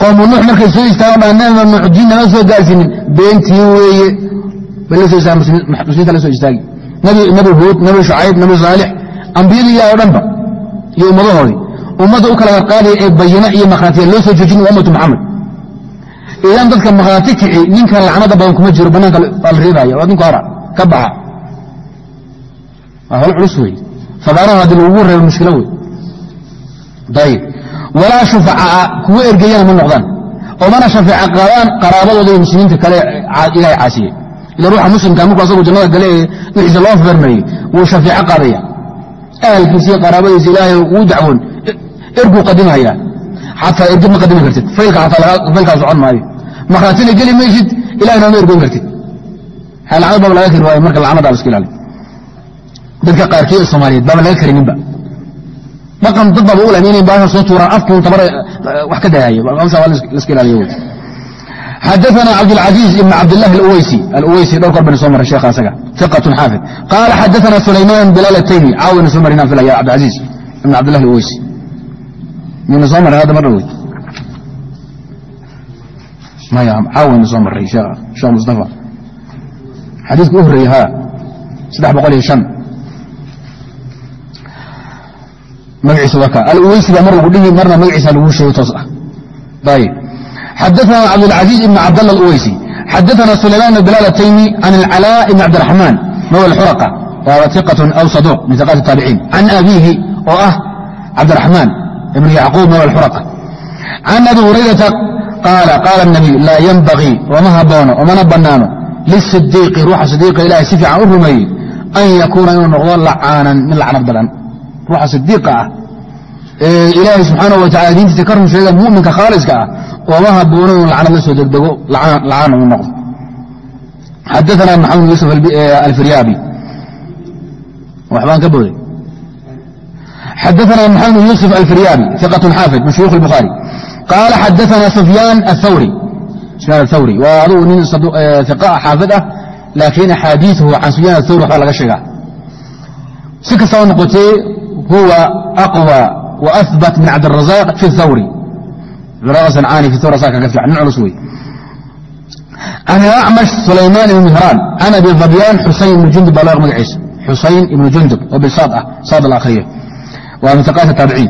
qoomu nuux markay soo istaagan dhaa nebi nuux nama soo gaarsiinin beentii weeye muslimiinta la soo istaagi. Nebi huud nebi shucayb nebi saalix ambiyadii ilaah o dhanba iyo ummadahoodii ummadda u kala qarqaadaya ee bayina iyo makhraatiya loo soo joojin waa ummatu maxamed idan dadka makhraati kici ninka lacnada badan kuma jiro bannaanka la reebaya waa ninka hora ka baxa. Waa hol culus wey fabaaraha haddii lagugu reebo mushkilo wey ayib walaa shufacaa kuwa ergeyana ma noqdaan. Oo mana shafeeca qaadaan qaraabadooda iyo muslimiinta kale ilahay caasiyey ila ruuxa muslimka markuu asagu jannada gale ee wixiisa loo fermeeyey wuu shafeeco qaadaya ahalkiisa iyo qaraabadiisa ilaahay uu dacwoon erguu qadimaya xataa erge ma qadimi kartid faylka xataa faylkaa socon maayo makhraatina geli maysid ilahay nooma ergoon kartid lacnad baaba laga kari waayo marka lacnada la iska ilaaliyo dadka qaarkii ee soomaaliyeed baaba laga karininba dhaqan dad baaba u leh inay baasha soo tuuraan afkuun tabar wax ka dayayo amsa waa la iska ilaaliyo xadaثna cabdالعaزيiز ibn cabdالlah اuweysi aluweysi dhowr kor baynu soo maray sheekha asaga iqaة xaafid qaala xadaثna sulayman bilaal الtaymi caawaynu soo marinaan filaya cabdilcaزiiz ibn cabdالlah اuweysi miynu soo maray hadda mar dhoweyd maya caawaynu soo maray sheekh mustafa xadiiska u horreeyey ha saddex boqol iyo shan magaciisa waa ka aluweysi baa mar lagu dhihi marna magaciisa lagu sheegay toos ah ayb xadaثna cabdالعaزيiز ibn cabdالlah اuweysi xadaثna sulayman bn bilaal الtaymi can اlcalاء ibn cabdiرaحmaan mawl xurqa waa iqaة aw saduq min iqaat الtaabiciin can abiihi oo ah cabdiرaحmaan ibn yacquub mawl xurqa can abi hurayrata qaala qaala الnabiy laa ynbagii wama haboono omana banaano lلصidiiqi ruuxa صidiiqa ilahay si fiican u rumeeyey an yakuuna inuu noqdo lacaanan mid lacnad badan ruuxa صidiiqa ah ee ilaahay subxaanaه wa tacala diintiisa ka run sheega muminka khaaliska ah ooma haboono inuu lacnad la soo degdego lacaan uu noqdo xadaثna maxamed yuusuf alfiryaabi waxbaan ka booday xadaثna maxamed yuusuf alfiryaabi iqaة xaafid min shuyuukh الbukhaarي qaala xadaثna sufyaan aلthawri sufyaan athawri waa adugu nin iqa xaafid ah laakiin axaadiiثuhu can sufyaan athawri waxbaa laga sheegaa si kastaba noqotee huwa aqwى وأثبت min cabdالرaزاq fi الthawri sancaani fi thawr saa kaga fiican nin culus wey can الأcmaش sulayman ibn mihraan can abi ضabyaan xusayn ibn jundub baa loo magaciisa xusayn ibn jundub oo bisaad ah saad la akhriyo waa min aqaat الtaabiciin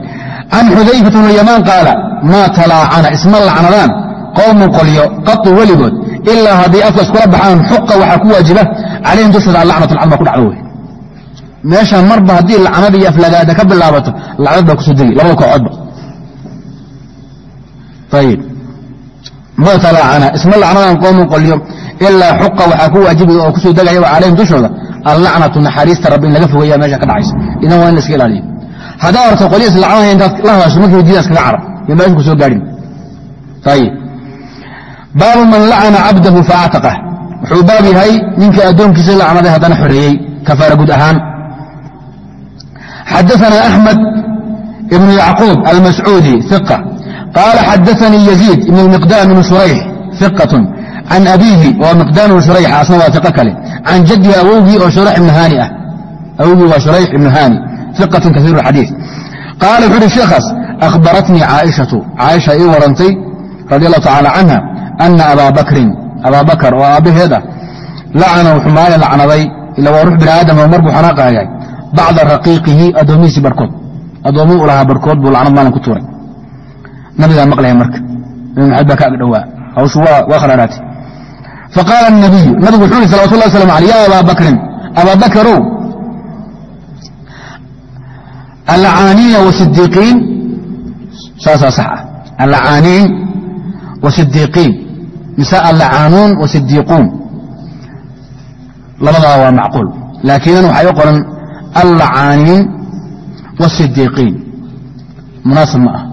can xudayfة bn الyamaan qaala maa talaacana isma lacnadaan qowmu qolyo qatu weligood ilaa hadday afka iskula baxaan xuqa waxaa ku waajiba calayhim dushooda alacnat lcadma ku dhacdo wey meesha marba haddii lacnad iyo aflagaada ka bilaabato lacnad baa ku soo degi labada koocoodba. Ayib ma talaacana isma lacnadan qoomun qolyo ilaa xuqa waxaa ku waajibaya oo ku soo degaya wa calayhim dushooda allacnatu naxariista rabbi in laga fogeeya meesha ka dhacaysa. Idan waa in la ilaaliyo. Haddaa horta qolyo is lacnaya intaad la hadasho markii wadiida iskaga carab iyo meesha ku soo gaadhin. Ayib baabu man lacana cabdahu faactaqah wuxuu baab yahay ninkii addoonkiisa lacnaday haddana xoreeyey kafaara guud ahaan xadaثna أحmed ibn yacquub almascuudi iqa qaala xadaثanii yaziid ibn miqdam ibn shurayx iqaة can abiihi waa miqdam ibn shurayx asna waa iqo kale can jadihi awowgii oo shurayx ibn hani ah awowgii waa shurayx ibn hani iqaة kaiir xadiiث qaala wuxu uhi sheekhaas akhbaratnii caaishatu caaisha ii warantay radi allahu tacala canha ana abaa bakrin abaa bakr oo aabbaheed ah lacana wuxuu maalin lacnaday ila waa ruux bini aadam mar buu xanaaqaayay bacda raqiiqihi addoomihiisii barhkood addoommuu u lahaa barhkood buu lacnad maalin ku tuuray. Nabigaa maqlaya marka. Nabi maxamed baa ka ag dhowaa. Hawshu waa khadhaadhaatay faqaala الnabiyu nabigu wuxuu yihi salawatu llahi waslamu aleyh ya abaa bakrin abaa bakarow allacaaniina wasidiiqiin saasaa sax ah. Allacaaniin wasidiiqiin mise allacaanuun wasidiiquun labadaa waa macquul. Laakiinan waxay u qoran allacaaniin wasidiiqiin munaasib ma ah.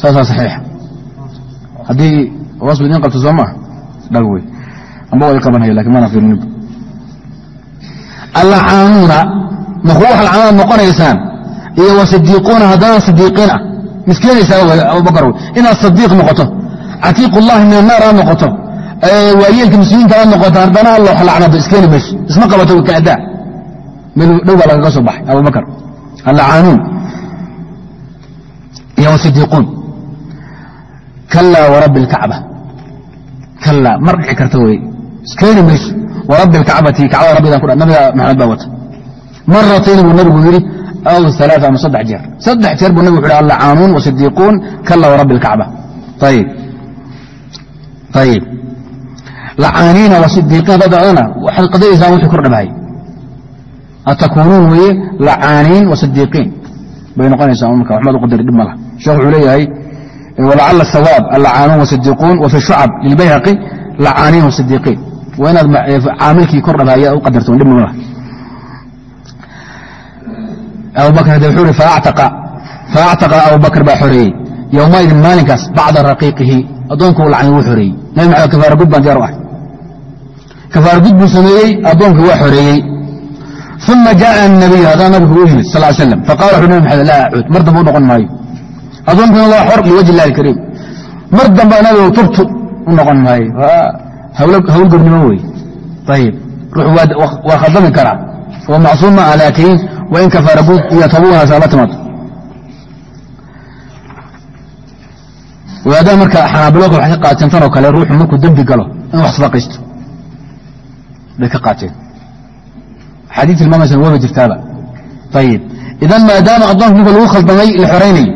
Saasaa saxiixa haddii wasl idin qabto soo maa dhag wey amba waa i qabanhaya laakiin mana fiirninba allacaanuuna maku wax lacanaad noqonaysaan? Iyo wasidiiquuna haddana sidiiqiin ah miskeenaysaa abubakar wey inaad sadiiq noqoto catiiqullahi min annaar aad noqoto waayeelka muslimiinta aad noqoto haddana alla wax lacnado iskeeni mayso isma qabato kaadaa meel dhow baa lagaga soo baxay abubakar allacaanuun iyo wasidiiquun kalaa warabbi اlkacba kalaa mar dhici karta wey iskeeni mayso warabbi اlkacbati kacbada rabbidan kudha nabiga maxamed baa wata maratayn buu nabigu yidhi aw alaa ama saddex jeer saddex jeer buu nabigu wuxu hi allacaanuun wasidiiquun kalaa warabbi اlkacba ayib ayib lacaaniina wasidiiqiin haddaad dhacdana waxaad qadayaysaa wixii kor dhabahay atakuunuun weeye lacaaniin wasidiiqiin bay noqonaysaa marka waxmaad u qadari dhib ma sheekh wuxuu leeyahay walacala sawaab allacaanuun wasidiiquun wa fi shucab lilbayhaqi lacaaniin wasidiiqiin waa inaad caamilkii kor dhabahaya u qadarto dhib ma abubakr hade wuxuu hi faactaqa abubakr baa xoreeyey yowmaidin maalinkaas bacda raqiiqihi addoonka uu lacnay wuu xoreeyey nabi maxamed kafaara baan diyaar u ahay kafaara buu sameeyey addoonkii waa xoreeyey uma jaءa الnabiy haddana nabigu u yimid sal slam faqala wuxu nabi maxamed laa acuud mar dambe u noqon maayo addoonkina waa xor liwajhi illahi alkariim mar dambe nabigu tubtu u noqon maayo hawl gobnimo wey ayib ruux waa khaldami karaa oo macsuum ma ah laakiin waa in kafaara guud iyo tabuunaas la timaado wadaadaha marka xanaabilooka waxay ka qaateen tan oo kale ruuxu markuu dembi galo in wax sadaqaysto bay ka qaateen xadii tilmaamaysan waba jirtaaba ayib idan maadaama addoonku marka lagu khaldamay la xoraynayo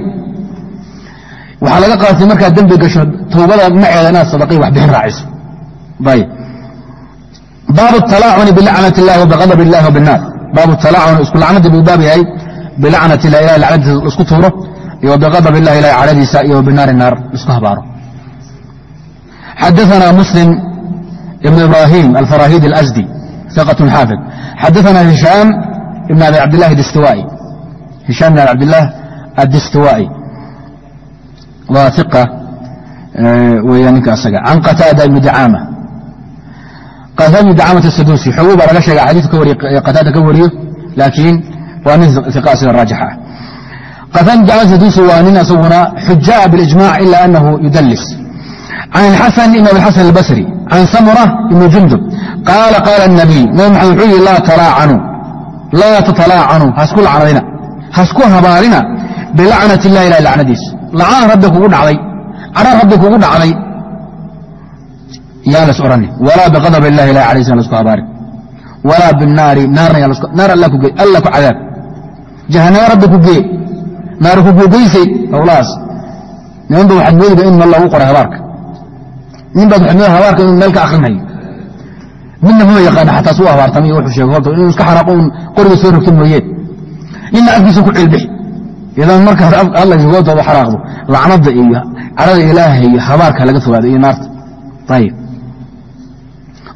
waxaa laga qaatay markaad dembi gasho towbada maceeda inaad sadaqay wax bixin raaciso ayib baabu talaacuni bilacnat illahi wa biqadab illahi wa binnaar baabu talaacuni isku lacnadii buu baab yahay bilacnat ilah ilahi lacnadiisa la isku tuuro iyo biqadab illahi ilahi cadhadiisa iyo binaari naar la isku habaaro xadaثana muslim ibn ibrahim alfarahidi اlasdi ثقة xاaفظ xadaثna هiشhاm بن abi cabdالlahi distiwائي هiشham بن abi cabdالlah الdistiwائي waa ثiقة weya ninka asaga can qataada ibn dacاamة qataada ibn dacaamat الsadusi xoguu baa laga sheega xadiiث ka wariy qataada ka wariyo laakiin waa nin ثiqa sida raajixa ah qataada ibn dacaamat الsadusi can xasan ibn abixasan albasri can samura ibni jundub qaala qaala nabiy nabi maxamed wuxuu yihi laa tatalaacanu hasku lacnadina hasku habaarina bilacnat ilah ilah lacnadiis lacaan rabbi kugu dhacday cadhaan rabbi kugu dhacday yaan las odhani walaa biqadab ilah ilah calaysan lasku habaarin walaa binaari naarnayanar alla ku cadaab jahanamo rabbi ku gee naar ku gogoysay howlahaas nimanba waxaad moodida in nalla ugu qoray habaarka ninbaa habaarka inuu meel ka akrinayo midna muna yaqaana xataa suu habaartamay wuxuu sheegay horta inuu iska xaraaqo uun qoriga soo rogto mooyee. Ninna afkiisa ku ceelbixi idan markaad alla iyo goobtaada xaraaqdo lacnadda iyo carada ilaahay iyo habaarka laga fogaado iyo naarta. Ayib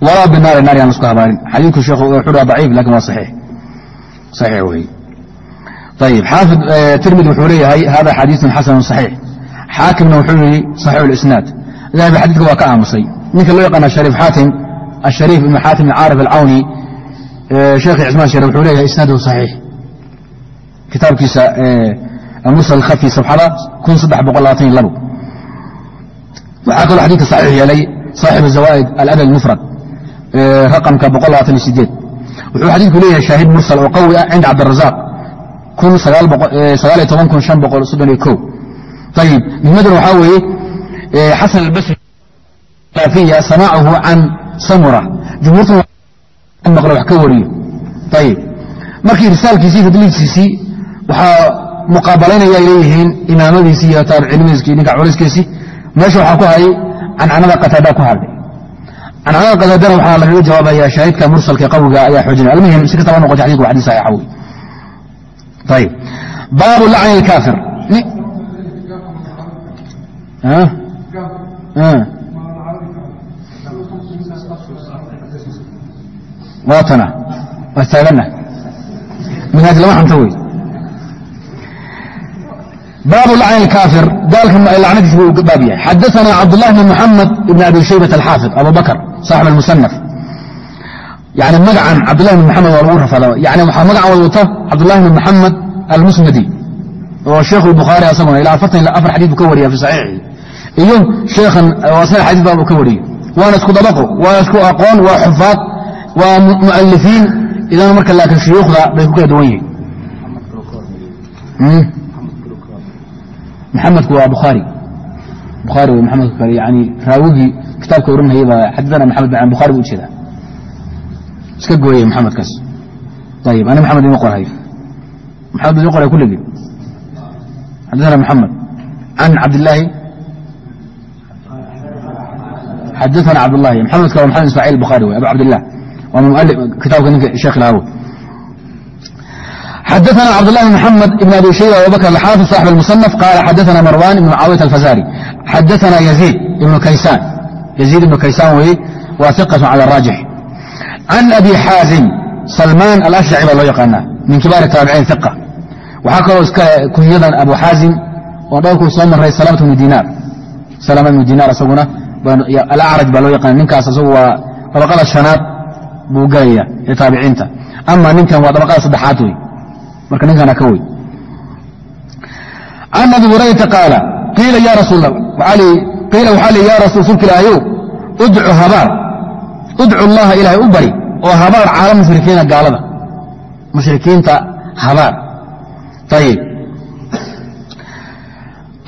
walaa binaari naari aan la isku habaarin. Xadiidku sheekhu wuxuu daciif laakiin waa saxiix. Saxiix weeye ayib xaafid eh, tirmidi wuxuu leeyahay hada xadiisun xasanun saxiix. Xaakimna wuxuu yidhi saxiix اlisnaad dahabi xadiidka waa ka aamusay ninka loo yaqaana ashariif ibn xaatim caarif alcawni sheekh cismaan sharif wuxuu leeyahay isnaaduhu صaxiix kitaabkiisa mursal khafi labo waxaa kaloo xadidka saxiix yeelay saaxibu zawaa'id aladab mufrad raqamka wuxuu xadiidku leeyahay shaahid mursal oo qawi ah cinda ko ayib muhimadan waxaa weeye xasan albasri fiya samaacuhu can samura jumhuurtuna maqlo wax ka wariyo ayib markii risaalkiisii fadligiisii waxaa muqaabalaynaya ay leeyihiin imaamadiisii iyo taabicilmidiiskii ninka culayskiisii meesha waxaa ku hayay cancanada qataada ku hadlay cancanada qataadana waxaa lagaga jawaabaya shaahidka mursalka qawiga ayaa xoojinaya almuhim si kastaba noqota xadidku waa xadis saxiixa wey ayib baabu lacni alkaafir waatana waa taagana minhaaj lama xanta wey baabu lacni اkaafir gaalka lacnadiis buu baab yahay xadaثana cabdالlah bn mxamed ibn abi shaybat alxaafid abu bakr صaaxib اlmusanaf yani magacan cabdullah bn mxamed waa lagu rafada yani waxaa magacan wada wata cabdullah bn mxamed almusnadi oo sheekh bukhaari asaguna ilaa afartan ila afar xadis buu ka wariya fi saxiixi iyo sheekhan asna xadis baa buu ka wariyey. Waana isku dabaqo waa isku aqoon waa xufaad waa mualifiin idan marka laakiin shuyuukhda bay ku kala duwan yihiin. Maxamedku waa bukhaari bukhaari w maxamedku kale yani raawigii kitaabka oranhayay baa xadana maxamed bin bukhari bu u jeedaa iska gooyey maxamedkaas ayib ana maxamed ima qorhayo maxamed ima qoraya kulligii xadana maxamed can cabdillaahi xadaana cabdulahi maxamed ka mamed ismaiil buhaari abu cabdlah kitaabka ninka sheekh lahaw xadaana cabdulahi mxamed ibn abi shayba abubakr axaafi saxib اmusanaf qaala xadaana marwan ibn mucaawiyat alfazari xadaana yaziid ibnu kaysan yaziid ibnu kaysaan weye waa iqatu cala araajix can abi xaazim salmaan alashjaci baa loo yaqaanaa min kibaari taabiciin iqa waxaa kaloo iska kunyadan abu xaazim oo dhowrkuu soo maray salamat bnu dinaar salama bnu dinaar isaguna alacraj baa loo yaqaana ninkaas isagu waa dabaqada shanaad buu gelaya ee taabiciinta. Ama ninkan waa dabaqada saddexaad wey marka ninkana ka wey can abi hurayrata qaala qiila waxaa li ya rasul sulka ilaahayow udcu habaar. Udcu allaha ilaahay u bari oo habaar caala mushrikiina gaalada. Mushrikiinta habaar. Ayib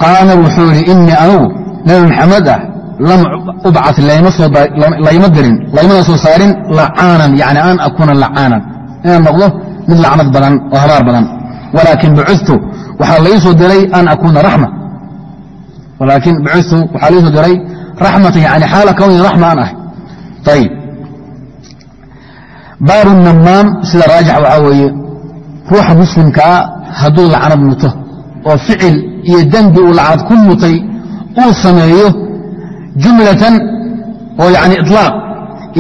qaala wuxuu idhi inii anugu nabi maxamed ah layma soo saarin lacaanan yani an akuuna lacaanan inaan noqdo mid lacnad badan oo habaar badan. Walaakin bucitu waxaa lai soo diray an akuuna raxma. Walaakin bucitu waxaa lai soo diray raxmatan yani xaala kawni raxma aan ahay. Ayib baabu namaam sida raajix waxaa weeye ruuxa muslimkaa hadduu lacnad muto oo ficil iyo dembi uu lacnad ku mutay uu sameeyo jumlatan oo yani ilaaq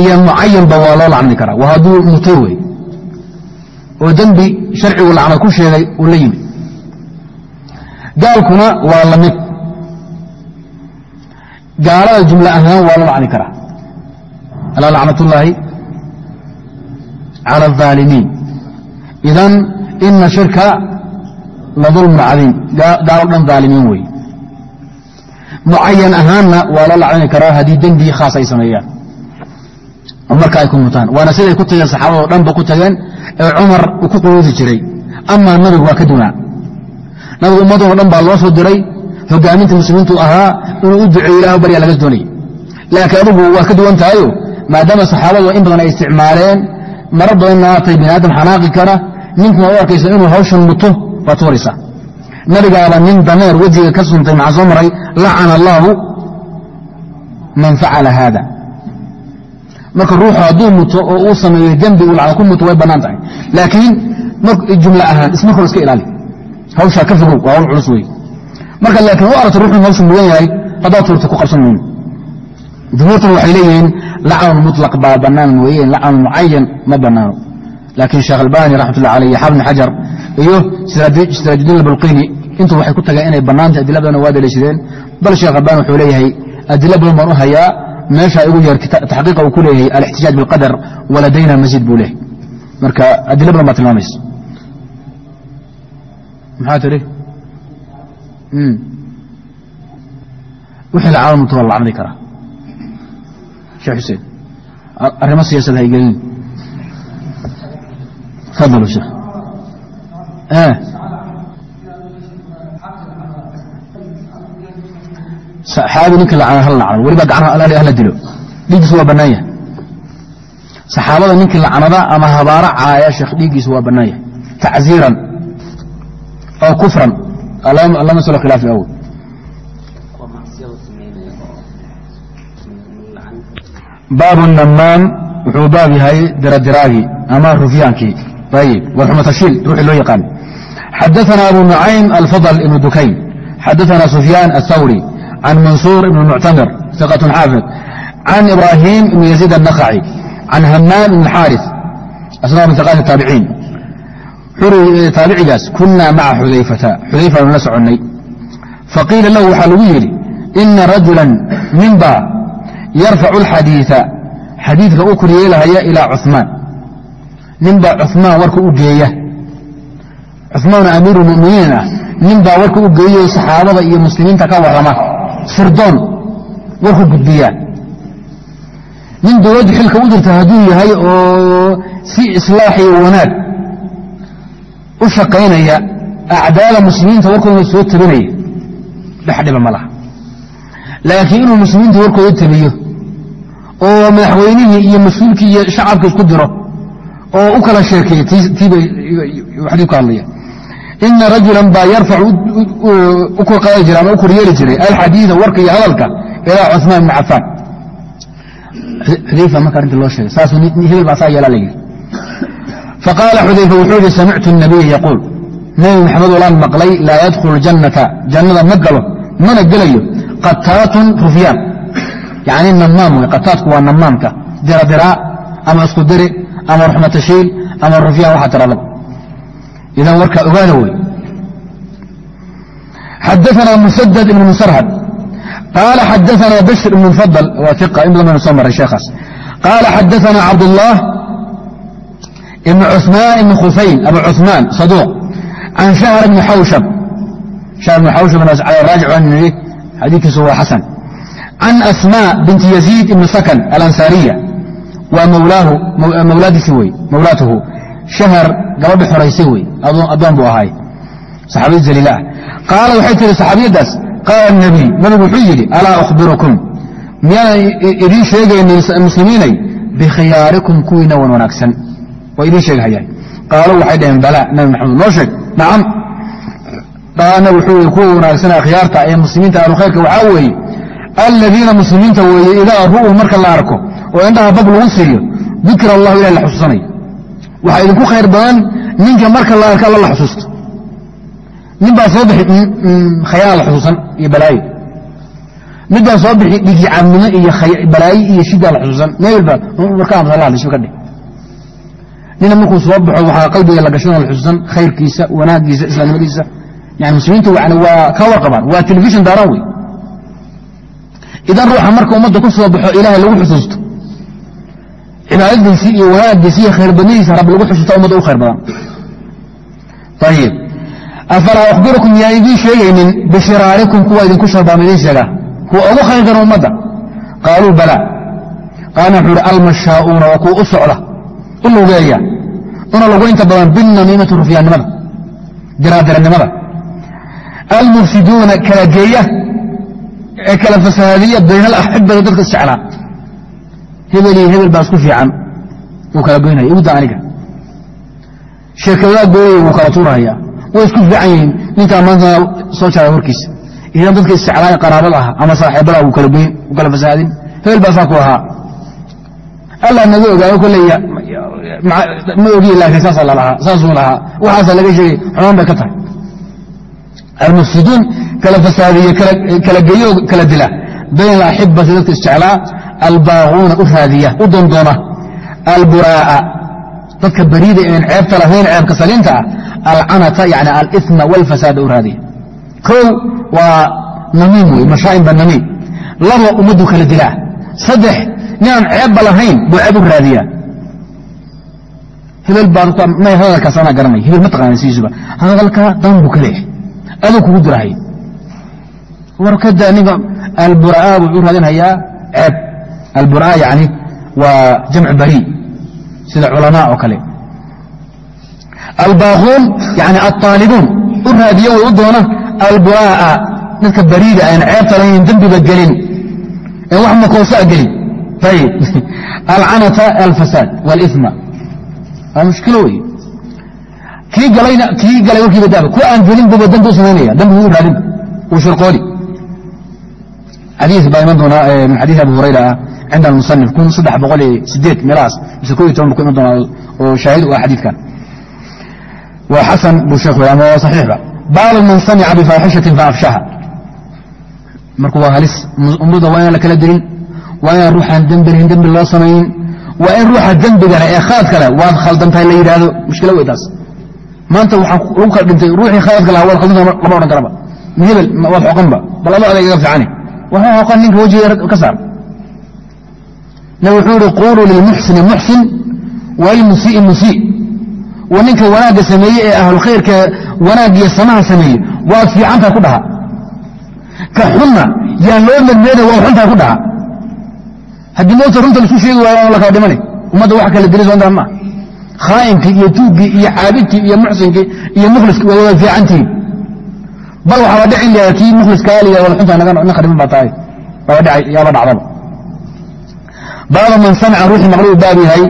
iyo mucayanba waa loo lacnadi karaa waa hadduu mutay wey oo dembi sharcigu lacnad ku sheegay uu la yimid gaalkuna waa la mid gaalada jumle ahaan waa loo lacni karaa alaa lacnatullaahi cala الظaalimiin idan ina shirka la dulmun cadiim gaalo dhan aalimiin wey mucayan ahaanna waa loo lacnani karaa haddii dembii khaas ay sameeyaan marka ay ku mutaan waana siday ku tageen saxaabado dhanba ku tageen ee cumar uu ku qunuusi jiray amaa nabigu waa ka dunaa nabigu ummadoo dhan baa loo soo diray hogaaminta muslimiintu ahaa inuu u duceeyo ilah baryaa laga doonaya laakiin adugu waa ka duwan tahayo maadaama saxaabadu in badan ay isticmaaleen mara badanna aatay bini aadam xanaaqi kara ninkuna u arkaysa inuu hawshan muto waa tuuraysaa nabigaaba nin dameer wejiga ka suntay maxaa soo maray lacana allaahu man facala haada. Marka ruuxu hadduu muto oo uu sameeyo dembi uu lacna ku muto way bannaan tahay. Laakiin jumle ahaan isma kor iska ilaali. Hawshaa ka fogow waa hawl culus wey marka laakiin u aragto ruuxu hawshu mudan yahay haddaad tuurta ku qabsan mayno jumhuurtuna waxay leeyihiin lacnun muطlaq baa bannaan mooye lacnun mucayan ma bannaano. Laakiin sheekh albani raxmatullah aleyh yaxaab bn xajar iyo siraajudin albulqini intu waxay ku tageen inay bannaantay adila badanna waa daliishadeen. Bal sheekh albani wuxuu leeyahay adilo badan baan u hayaa meesha igu yeer taxqiiqa uu ku leeyahay alixtijaaj bilqadar waladayna masjid buu leeyahay. Marka adilo badan baa tilmaamaysa. Maxaa tidhi wixii lacala muto waa la lacnadi karaa. Sheekh xuseen arrimo siyaasad hay gelin. Fadal sheekh axaabi ninka lacnad weliba gacnaha alaali ahla dilo. Dhiiggiisu waa bannaan yahay. Saxaabada ninkii lacnada ama habaaro caaya sheekh dhiiggiisu waa bannaan yahay. Tacziiran oo kufran. Lama salo khilaafi awel baabu nammaan wuxuu baab yahay diradiraagii ama rufyaankii ayb warxumatashiil ruuxii loo yaqaan. Xadaana abu nucaym alfadl ibnu dukayn. Xadaana sufyaan athawri can mansuur ibn muctamir iqatun xaafid can ibrahim ibn yaziid annakhaci can hamaam ibn xaaris asagoo min iqaati taabiciin taabicigaas kunaa maca xudayfata xudayfa anu la soconnay faqiila lahu waxaa lagu yidhi ina rajulan ninba yarfacu alxadiia xadiidka u koryeelahaya ilaa cumaan ninba cumaan warka u geeya cumaan amiiru muminiin ah ninbaa warka u geeyo saxaabada iyo muslimiinta ka warrama sirdoon warku gudbiyaa nin dowladdu xilka u dirta hadduu yahay oo si islaax iyo wanaag u shaqaynaya acdaada muslimiinta warkooda soo tabinaya. Dhexdhiba ma laha. Laakiin inuu muslimiinta warkooda tabiyo oo madaxweynihii iyo mas'uulkii iyo shacabka isku diro oo u kala sheekeeya tiibay waxdii ku hadlaya ina rajulan baa yarfac u korqadan jiray ama u koryeeli jiray alxadiia warka iyo hadalka ilaa cumaan ibn cafaan xudayfa marka arrinta loo sheegay saasuu hebel baa saa yeelaa layidhi faqaala xudayfa wuxuu yidhi samictu الnabiya yaquul nebi maxamed walaan maqlay laa yadkhulu ljannata jannada ma galo mana gelayo qataatun rufyaan yacni namaam wey qataatku waa namaamka diradira ama isku diri ama ruxmatashiil ama rufyaan waxaa tiraadaba idan warka ogaada wey xadaثna muسدد ibn msrhd qaala xadaثna bشhr ibn mfضل waa iqa in badan baynu soo maray sheekhaas qaala xadaثna cabdالlah ibn cثmaan ibn khufayn abu cuثmaan صaduuq can shahr bni xawshab shahr bn xawshab raajic aan nidhi xadiikiisu waa xasan can asmاء binti yaزيid ibn sakn alansaariya waa mawlaahu mawlaadiisi wey mawlaatuhu shahar gabadha xoraysay wey addoon buu ahaay saxaabiyad jaliila ah qaala waxay tihi saxaabiyaddaas qaala nabiy nabigu wuxuu yidhi alaa ukhbirukum miyaanan idiin sheegaynin muslimiinay bikhiyaarikum kuwiina wan wanaagsan waa idiin sheegahayaan qaaluu waxay dhaheen balaa nabi maxamed noo sheeg nacam qaala wuxuu kuwa wanaagsan akhyaarta ee muslimiinta ahlu khayrka waxaa weeye aladiina muslimiinta weeye idaa ru'uu marka la arko oo indhaha bab lagu siiyo dikr allahu ilahi la xusuusanayo waxaa idinku khayr badan ninka marka la arka alla la xusuusto nin baa soo bixi khayaana la xusuusan iyo balaayo mid baa soo bixi dhigicaamnimo iyo balaayo iyo shidaa la xusuusan. Meel baa markaa amsa la hadlisho ka nina markuu soo baxo waxaa qalbiga la gashana la xusuusan khayrkiisa wanaagiisa islaamnimadiisa. Yani muslimiintu yani waa ka warqabaan waa telefishon daaran wey idan ruuxa marka ummadda ku soo baxo ilaahay lagu xusuusto cibaadadiisii iyo wanaagiisi iyo khayrbadnadiisa rabbi lagu xusuusta ummadda u khayr badan. Ayib afalaa akhbirukum yaan idiin sheegaynin bishiraarikum kuwa idinku sharbaama idiin sheegaa kuwa ugu khayr daran ummadda. Qaaluu balaa qaana wuxuu uhi almashaa'uuna waa kuwa u socda u lugeeya una lugaynta badan binamiimati rufyaannimada diraadirannimada almufsiduuna kala geeya ee kala fasahaadiya bayna alaxibati dadka isjeclaa hebel iyo hebel baa isku fiican. Wuu kala goynaya igudda aniga. Sheekadaa gooyay wuu kala tuurahaya way isku fiican yihiin. Ninkaa maanta soo jaray warkiisa idan dadka isjeclaa ee qaraabada ah ama saaxiibada wuu kala goyn wuu kala fasahaadin hebel baa saa ku ahaa. Allah naga ogaayo koleya ma ogiye laakiin saasaa lalahaa saasuu lahaa. Waxaasaa laga sheegay xumaan bay ka tahay. Almufsiduun kala fasaadiye kala geeyo kala dila. Bayna alaxibati dadka isjeclaa albaaquuna u raadiya u dondoona alburaa'a dadka bariida een ceebta lahayn ceebka saliinta ah alcanata yani alima walfasaada u raadiya. Kow waa namiim wey mashaa'inba namiim. Laba ummaddu kala dilaa. Saddex ninaan ceebba lahayn buu ceeb u raadiyaa. Hebel baan hadalkaas anaa garanay. Hebel ma taqaana siisuba dan buu ka aduu kugu dirahay warkada ninka alburaa buu u raadinhayaa ceeb alburaa yani waa jamcu bari sida culamaa oo kale. Albaaquun yani alطaalibuun u raadiyo way u doona alburaa dadka bariida aan ceebta lahayn dembiba gelin en wax makoosaa gelin. Ayib alcanata alfasaad wاlima waa mushkilo wey kii galay warkiiba daaba ku aan gelin buba dambi u samaynaya dambi u raadin uu shirqooli xadiis baa iman doonaa min xadiis abu hurayra ah cinda almusanif kun saddex boqol iyo sideed meelahaas mise ko iyo toban bu ku iman doonaa oo shaahid u ah xadiidkan waa xasan buu sheekhu ama waa saxiixba baabu man samica bifaaxishatin faafshaha marka waa halis ummadda waa inaan la kala dirin waa inaan ruuxaan dembi lahin dembi loo samaynin waa in ruuxa dembigale ee khaladka leh waad khaldantahay la yidhaahdo mushkilo wey taas maanta waxaa lagu kala dhintay ruuxii khaladka lahaa waad khaldanta lama odhan karaba hebel waad xoqanba bal aba adag iga fiicani waxaa xoqan ninka wejiga ka saar wuxuu yihi quuluu lilmuxsini muxsin walilmusii'i musii wa ninka wanaagga sameeye ee ahlukhayrka wanaaggiyo samaha sameeye waad fiicantahay ku dhaha ka xunna yaan loo medmeeda waa xuntahay ku dhaha haddii moogta runta laisu sheegi waayo la kala dhimana ummadda waxa kala dili soontaa maa khaa'inkii iyo tuuggii iyo caabidkii iyo muxsinkii iyo mukhliskii waa wada fiicantihiin bal waxaaba dhicin lahaa kii mukhliskaa liya wala xuntaa naga khadiman baa tahay. Yaaba dhacdaba baabu man sanca ruuxii maqluu baab yahay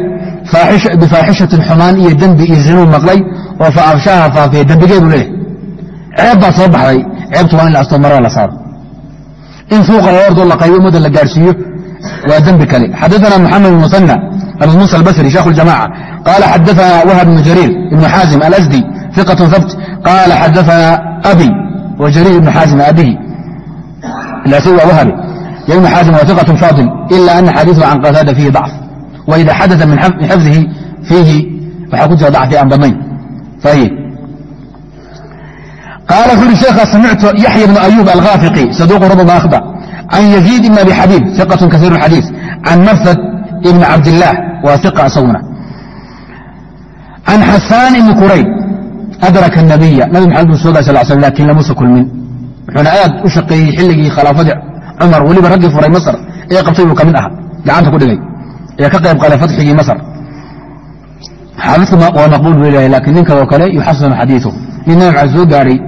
bifaaxishatin xumaan iyo dembi iyo zinuu maqlay oo fa afshaaha faafiya dembigee buu leeyahay ceeb baa soo baxday ceebtu waa in la astoomara la saaro. In suuqa lala ordoo la qaybo ummadda la gaarhsiiyo waa dembi kale. Xadaana maxamed bn abu muusa albasri sheekhu اljamaca qaala xadaana wahab ibnu jariir ibnu xaazim alasdi iqat habt qaala xadaana abi wa jariir ibnu xaazim abihi ilaasay waa wahabi ibn xاaزim wa ثiqة fاضل إla أna xadiiثه can qataada fihi ضacf وإida xadaثa min xifظihi fiihi waxaa ku jira ضacfi aan badnayn ayb qaala wuxu uhi sheekha samictu yaxya bnu ayuub alkhaafiqi saduuqu rubama akhda can yaziid ibn abi xabiib iqatun kasiiru xadiis can mafad ibni cabdillaah waa iqa isaguna can xasaan ibni kurayb adraka nabiya nabi maxamed buu soogaa sal sl lakin lamuusa kulmin wuxuuna aad u shaqeeyey xilligii khilaafadii cumar weliba raggii furay masr ee qabtay buu ka mid gacanta ku dhigay. Ee ka qayb qalay fatxigii masr xaadiku waa maqbuul buu leeyahay lakiin ninkaoo kale yuxasanu xadiiu nin maxamed soo gaadhay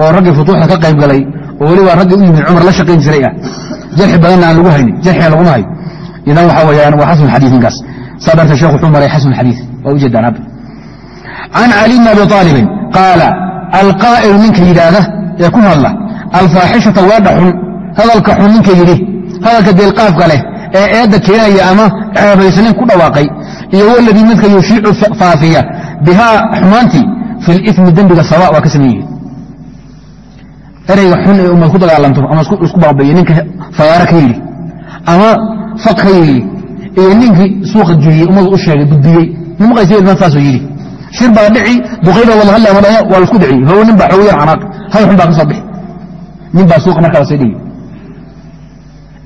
oo raggii futuuxda ka qayb galay oo weliba raggii u yimid cumar la shaqayn jiray ah. Jarxi badanna aan lagu haynin jarxiga laguma hayo idan waxa weyaan waa xasan xadii ninkaas. Saa darteed shekh wuxuu maray xasan xadii waa ujeedaan hadda. Can cali bni abi aalibin qaala alqaa'ilu ninka yidhaahda ee ku hadla alfaaxishata weedha xun hadalka xun ninka yidhi hadalka deelqaafka leh ee eedda keenaya ama ceebaysanin ku dhawaaqay iyo waladii midka yushiicu faafiya bihaa xumaantii fi limi dembiga sawa waa ka saman ereyga xun ee ummad ku dagaalanto ama isku baabaye ninka fayaaro ka yidhi ama faq ka yidhi iyo ninkii suuqa juriyey ummadu u sheegay gudbiyey nimaqaysa saasoo yidhi shir baa dhici duqayba wadhaya waa la isku dhici how nin baa xoog yar canaaq hal xun baa ka soo bixi. Nin baa suuqa markaa sii dhigi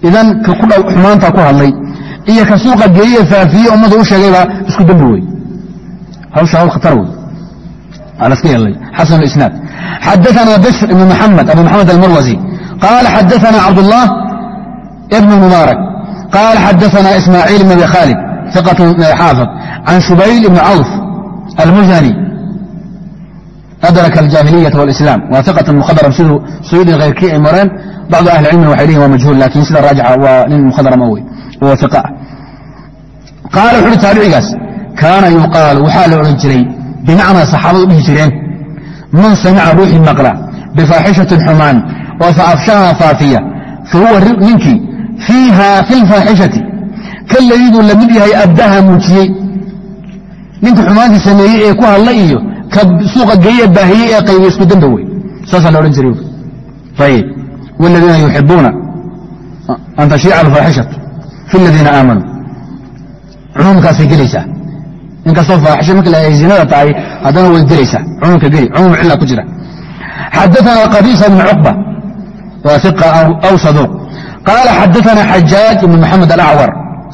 idan ka ku dhow xumaanta ku hadlay iyo ka suuqa geeye faafiye ummadu u sheegaybaa isku dembi wey hawsha hawl khatar wey waa laska yeelay xasan isnaad xadaثna bsr ibn mxamed abu mxamed almarwazi qala xadaثna cabdالlah ibn mubaarak qala xadaثna ismaaciil ibn abi khaalid ثiqة xaafid can shubayl ibn cawf almuzani adraka aljaahiliyaةa wاlislaam waa iqaة mkhadram siduu suyudi hayrkii ay mareen bacdu ahli cilmina waxay lehin waa majhuul lakin sida raajixa waa nin mukhadrama wey oo iq ah qaala wuxu uhi taabicigaas kaana yuqaal waxaa la odhan jiray bimacnaa saxaabadu dhihi jireen man samica ruuxii maqla bifaaxishatin xumaan oo fa afshaha faafiya fa huwa ninkii fiiha fi lfaaxishati kaladiduu la mid yahay abdaha muujiyey ninka xumaantii sameeyey ee ku hadla iyo ka suuqa geeye baahiyey ee qaybiy isku damba wey saasaa la odhan jiray ayib wladiina yuxibuuna an tashiica alfaaxishatu fi ladiina aamanuu cumuumkaasay gelaysaa inkastoo faaxisho marka ay zinada tahay haddana way gelaysaa cumuumka geli cumuum cila ku jira xadaثana qabisa bn cuqba waa iqa aw saduuq qaala xadaثana xajaaj ibn maxamed alacwar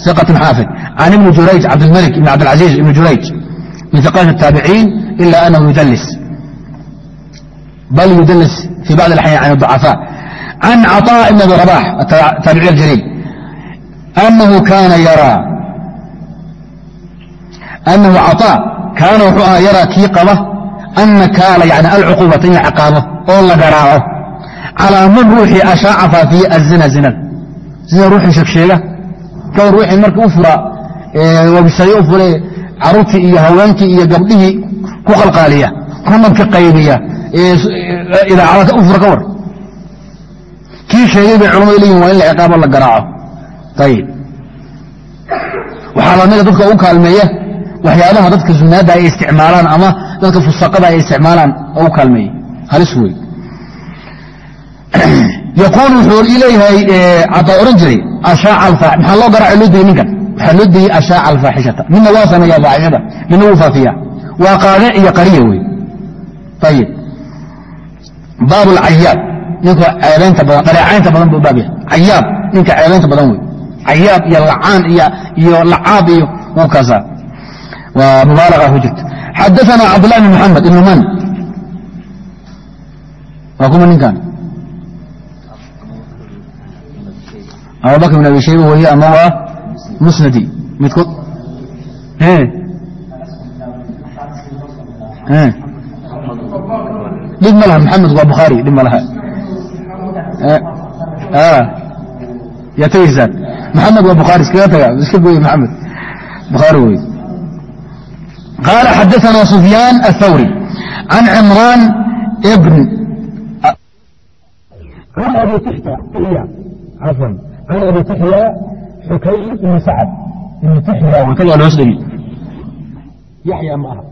iqaة xaafid can ibni jurayj cabdilmalik ibn cabdilcaziiz ibn jurayj min iqaat الtaabiciin ila anahu yudlis bal yudlis fi bacض اlaxyaan can الضucafاء can caطاء ibn abi rabax taabiciy aljaliil anahu kana yaraa anahu caطاء kaana wuxuu ahaa yaraa kii qaba ana kaala yani alcuquubata in la ciqaabo oo la garaaco calaa man ruuxii ashaaca faafiye azina zinada sida ruuxii sheegsheega kawar ruuxii marka u fura wabsayo u fure caruurtii iyo haweenkii iyo gabdhihii ku qalqaaliya kondhamka qaybiya idaacada u fura ka war. Kii sheegay bay culamadu leeyihiin waa in la ciqaabo la garaaco. Ayib waxaa lamida dadka u kaalmeeya waxyaabaha dadka zunaadda ay isticmaalaan ama dadka fusaqada ay isticmaalaan oo u kaalmeeyey halis wey yaquul wuxuu leeyahay cadaa odhan jiray maxaa loo garaaca loo diyey ninkan xaludii ashaaca alfaaxishata midna waa sameeya faaxishada midna wuu faafiya waa qaadic iyo qariya wey ayib baab alcayaab ninka ceebaynta badan dhaleecaynta badan buu baab cayaab ninka ceebaynta badan wey cayaab iyo lacaan iyo lacaab iyo wuu kaasaa waa mubaalaqa ku jirta xadaana cabdillah ibn muxamed ibn man waa kuma ninkan abubakr ibn abi shayba weye ama waa musnadi midkood dhib ma laha maxamed waa bukhaari dhib ma laha yaa tegaysaan maxamed waa bukhaari iskaga taga iska gooye maxamed bukhaari wey qaala xadaثana sufyaan aلthawri can cimraan bn عن أبي تحيا xukay ibn sacad ibn tixya kada waa hoos dhegi yaxya ma aha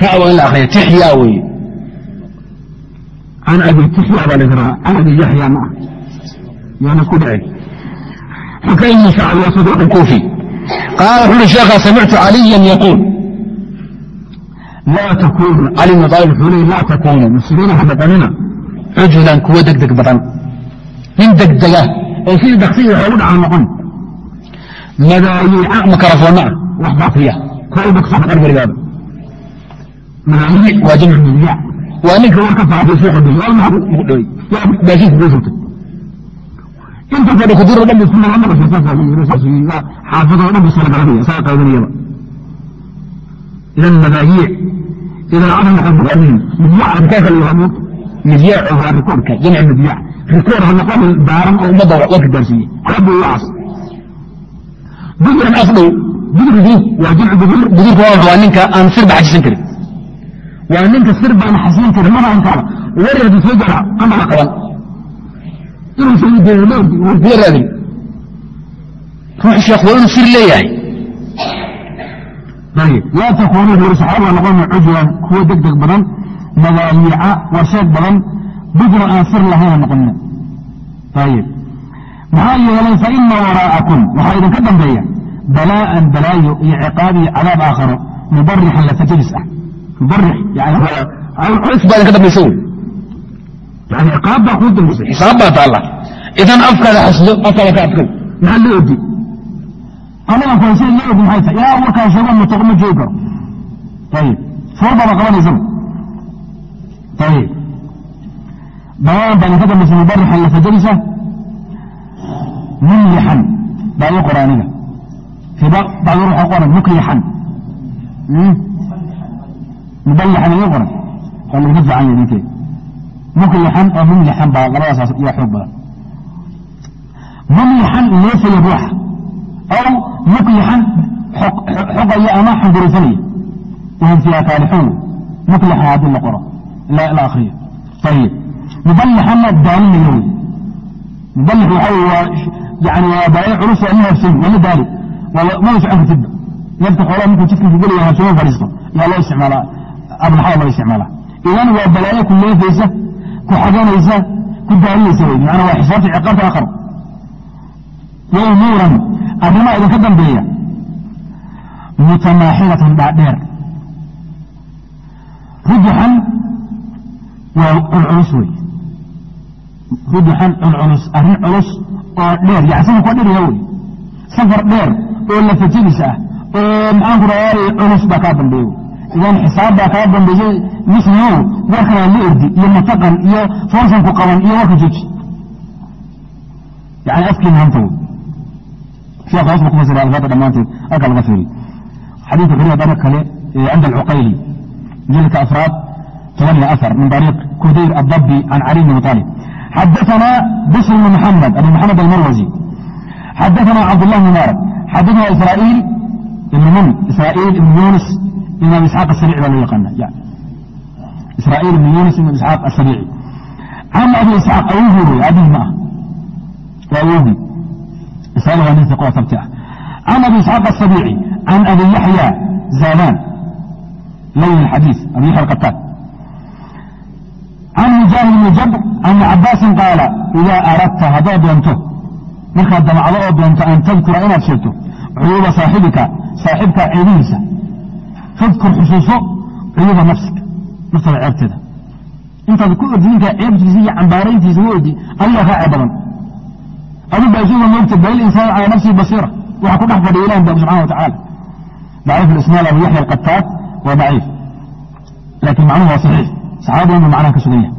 taa waa in la akriya tixya weeye can abi tixya baa la yidhahaa can abi yaxya ma ah yaana ku dhicin xukay ibn sacad waa saduuq kuufi qaala wuxuu uhi sheekhaa samictu caliyan yaquul laa takuunu cali bn aalib wuxuu leey laa takuunu muslimiina ha noqonina cujulan kuwa degdeg badan nin degdega oo sidii daksiya wax ugu dhaca noqon madaayiica makarafoonna ah wax baafiya kolba ku soo noqon weligaaba madaayiic waa jamcu madyac waa ninka war ka shubtay inta fadhi dhan isku nala dhan buu oo ummadda warka waxaas buduran afdhow budurgu waa jamcu budur budurka waa ninka aan sirba xajisan karin waa ninka sir baan xajisan karin mana ankaala waradu soo jara qamala qaban inuu kuwa raadin ruux sheekh waa inuu sir leeyahay laa takuunu buri saxaaba noqona cujwan kuwa deg deg badan madaayiica warsheeg badan budra aan sir lahayna noqonina ayib maxaa yeelay fa ina waraa'akum waxaa idinka dambeeya balaa'an balaayo iyo ciqaab iyo cadaab aakharo mubarixan lafajabis ah. Idan afkaada xasdo afkaada ka adkow maxaa loo odi anaga kuhaysa loo odi maxay tahay? Ilaa warkaa sheego mutaqo ma joogi karo. Ayib foor baaba qabanaysaba ayib balaa'an baa idinka dambaysa mubarixan lafajabisa mulixan baa ii qora aniga bacd waxaa qoran muklixan mubalixan ii qoran waa laga fiican yahay ninkee. Muklixan oo mumlixan baa labadaas yaa xoog badan. Mumlixan leefaya ruuxa aw muklixan xogaya ama xangurufanaya wahum fiiha kaalixuun. Muklixan haddii la qoro la akriyo ayib mubalixanna daalinaya wey mubalix waxa wey waa waa baayo culus ma hafsan waa la daali ma socon kartidba neefka xoolaha markuu jidkiisu gelaya habsamo fadhiisto yaa loo isticmaalaa ablaxada loo isticmaalaa idan waa balaayo ku leefaysa ku xaganaysa ku daalinaysa wey macnaa waa xisaabta ciqaabta aakharo wa umuuran arrimaha idinka dambeeya mutamaaxilatan dhaadheer rujuxan waa culculus wey rujuxan culculus arrin culus oo dheer yani safarka waa dheer wey safar dheer oo lafajabis ah oo maxaanku raay culus baa kaa dambeeya idan xisaab baa kaa dambeysay mislimow warkanaa la ordi iyo mataqan iyo foorsanku qaban iyo warka jooji. Yani afkiina hanta wey sheekh hoos buu ku fasira alfaada dhammaanteed halka laga fiiriy xadiidka kariya dariiq kale cinda alcuqayli jilka afraad toban iyo afar min dariiq kudayr addabi can cali bn abi talib xadaana bisr bn mxamed abu mxamed almarwazi xadaana cabdlah bn mubaarak xadaana israail israail ibn yunis ibn abi isxaaq asarici baa loo yaqaana israail ibn yunis ibn isxaaq asarici can abi isxaaq awogii wey abihi ma ah waa awogii israil waa nin iqoo tabti ah can abi isxaaq asabiici can abi yaxya zaadaan lawi xadiis abi yaxya alqataan can mujaahid bni jabr can ibni cabaasin qaala idaa aradta haddaad doonto markaad damacdo oo doonto an tadkura inaad sheegto cuyuuba saaxibika saaxibka ceebihiisa fadkur xusuuso cuyuuba nafsika naftada ceebteeda intaad ku ordi ninkaa ceebtiisa iyo cambaarayntiisa u ordi adigaa kaa badan adu baasuuba moogta bal insaan calaa nafsihi basiira waxa ku dhex fadhiya ilahi ba subxana wa tacaala daciif alisnaad abu yaxya alqataad waa daciif laakiin macnuhu waa saxiix saxaabada inuu macnaha ka sugan yahay.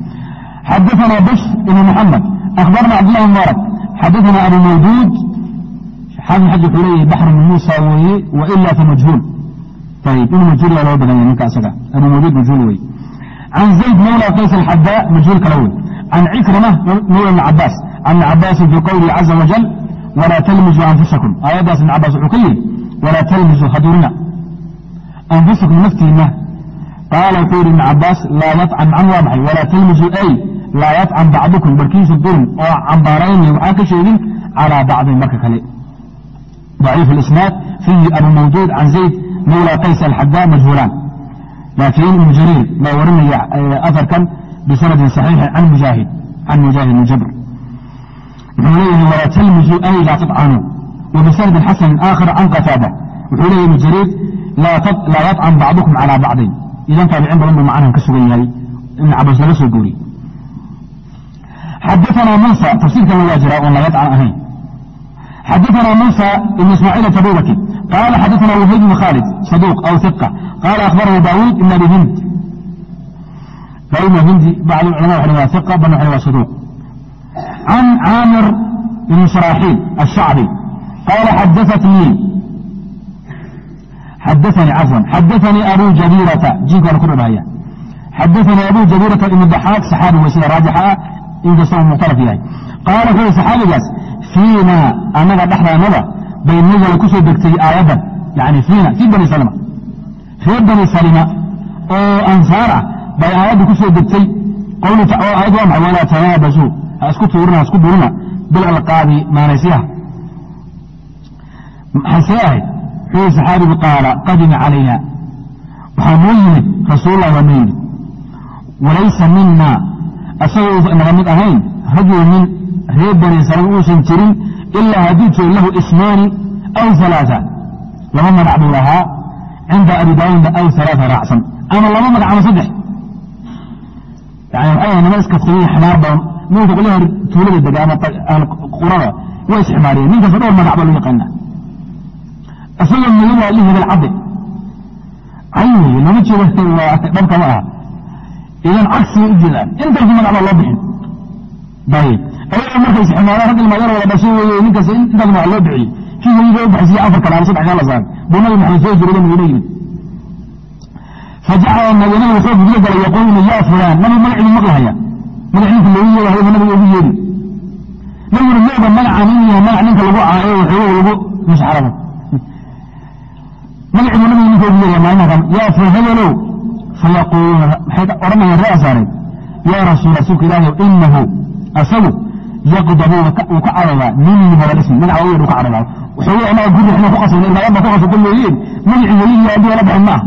Xadaثana bishr ibn muxamed akhbarna cabdullah mubaarak xadaثana abu mawduud xaafid xaj wuxuu leeyahay baxr bn muusa weeye waila famajhuul ayib inuu majhuul yaa loo badan yahay ninka asaga. Abu mawduud majhuul weye can zayd mawla qays alxadaa majhuul kale wey can cikrama mawla ibn cabaas can ibni cabaasin fii qowlihi caza wajal walaa talmizuu anfusakum. Aayaddaas ibn cabaas wuxuu ka yidhi walaa talmizuu hadurina anfusakum naftiinna qaala wuxuu yidhi ibn cabaas laa yطcan can waa maxay walaa talmizuu ay laa yطcan bacdukum barkiisa durin oo cambaaraynay waxaa ka sheegin calىa bacdin marka kale ضaciif اlisnaad fiihi abu mawduud can zayd mawla qays alxadaa majhuulaan laakiin ibnu jariir baa warinaya afarkan bisanadin صaxiixin can mujaahid can mujaahid bn jabr wuxuu leeyahay walaa talmizuu ay laa tطcanuu وبسند حسن آخر عن قتادة وحولي بن جرير لا يطعن بعضكم على بعض idan taabicin badan buu macnahan ka sugan yahay. Ibn cabaas laga soo gooriyey xadaanaa muusa tafsiirkana waa jira oon laga ahayn. Xadaanaa muusa ibn ismaaciil atabubaki qaala xadaana wahayd bn khaalid saduuq aw iqa qaala akhbarana daawuud ibn abi hind. Daawud ibn hindi bacd culama waxay waa iqa bana waxay waa saduuq. Can caamir ibn sharaaxiil الshacbi qaala xadaatnii xadaanii cafwan xadaanii abu jabiirata jiinka waana ku dhadhahaya xadaanii abu jabiirata ibn daxaaq saxaabi wey sida raajixa ah inkastoo mukhtalaf yahay qaala wuxuu yihi saxaabigaas fiina annaga dhexdaanada bay nazala ku degtay aayaddan yani fiina fii bani salma reer bani salima oo ansaar ah bay aayadda ku soo degtay aayad waa maxay walaa tanaabasuu ha isku tuurina ha isku durina bilalqaabi maanaysyaha maxay see ahayd wuxuu saxaabigu qaala qadima calayna waxaa noo yimid rasuullah waa noo yimid walaysa mina asagoo uusa naga mid ahayn rajul min reer bani salama uusan jirin ilaa hadduu jiro lahu ismaani aw alaaa laba magac buu lahaa cinda abi daawuda aw alaaa raacsan ama laba magac ama saddex yani waxay nima iska qiimiya xamaar badan ninka qolyaha tuulada dega ama qurada waa isximaariyeen ninkaas dhowr magac baa loo yaqaana isagoo madow waa lihi bilcadde cay wey lama jeedo dhabka ma aha idan cagsiga u jeedaan intaas magac loo bixin ayib ayaga markay isximaaraan rag ilmaayar wada dhashay weye ninkaas intaas magac loo bixiyey kii weliba u baxsiye afar kale ama saddex kaa la saaray buu nabi maxamed soo jiray madiina yimid fajacala nabinabi wuxuu guda galay yaquulu ya fulaan nabi magaciibu maqlahaya magac ninka loogu yeedahay nabiga ugu yeedhi nabiguna mooga magacan inuu yahay magac ninka lagu caayo waxoogo lagu mushxarabo magaciibu nabiga ninka ugu yeedaya maalmahan yaa hebelow fayaquuluuna maxay odhanayaan ree asaareed yaa rasuul rasuulka ilaahi inahu asagu yaqdabu wuu ka cadhoodaa minni hore ismi magaca u yeedh u ka cadhoodaa waxoogo anaga guri xuma ku qasbay ilmaayadba ku qasbay mooyeen magacii weligiiyo adduga la baxin maaha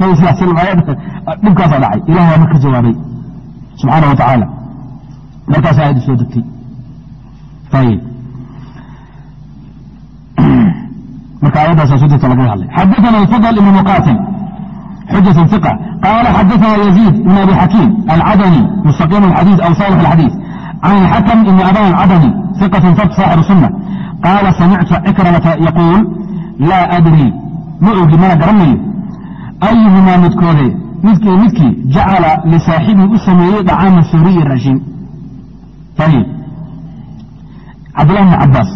nabi sal slam aayadda dhibkaasaa dhacay ilahi waa marka jawaabay subxaana wa tacaala markaas aayaddu soo degtay ayib marka aayaddaas xujata laga hadlay. Xadaana alfadl ibn muqatil xujatun iq qaala xadaana yaziid ibn abi xakiim alcadani mustaqim alxadiis aw saalix alxadiis can alxakam ibn aban alcadani iqatun fard saaxibu sunna qaala samictu cikramata yaquul laa adri ma ogi mana garanayo. Ayuhumaa midkoode midkii midkii jacala lisaaxibii u sameeyey dacaama suuriyi raashiin cabdillah bn cabaas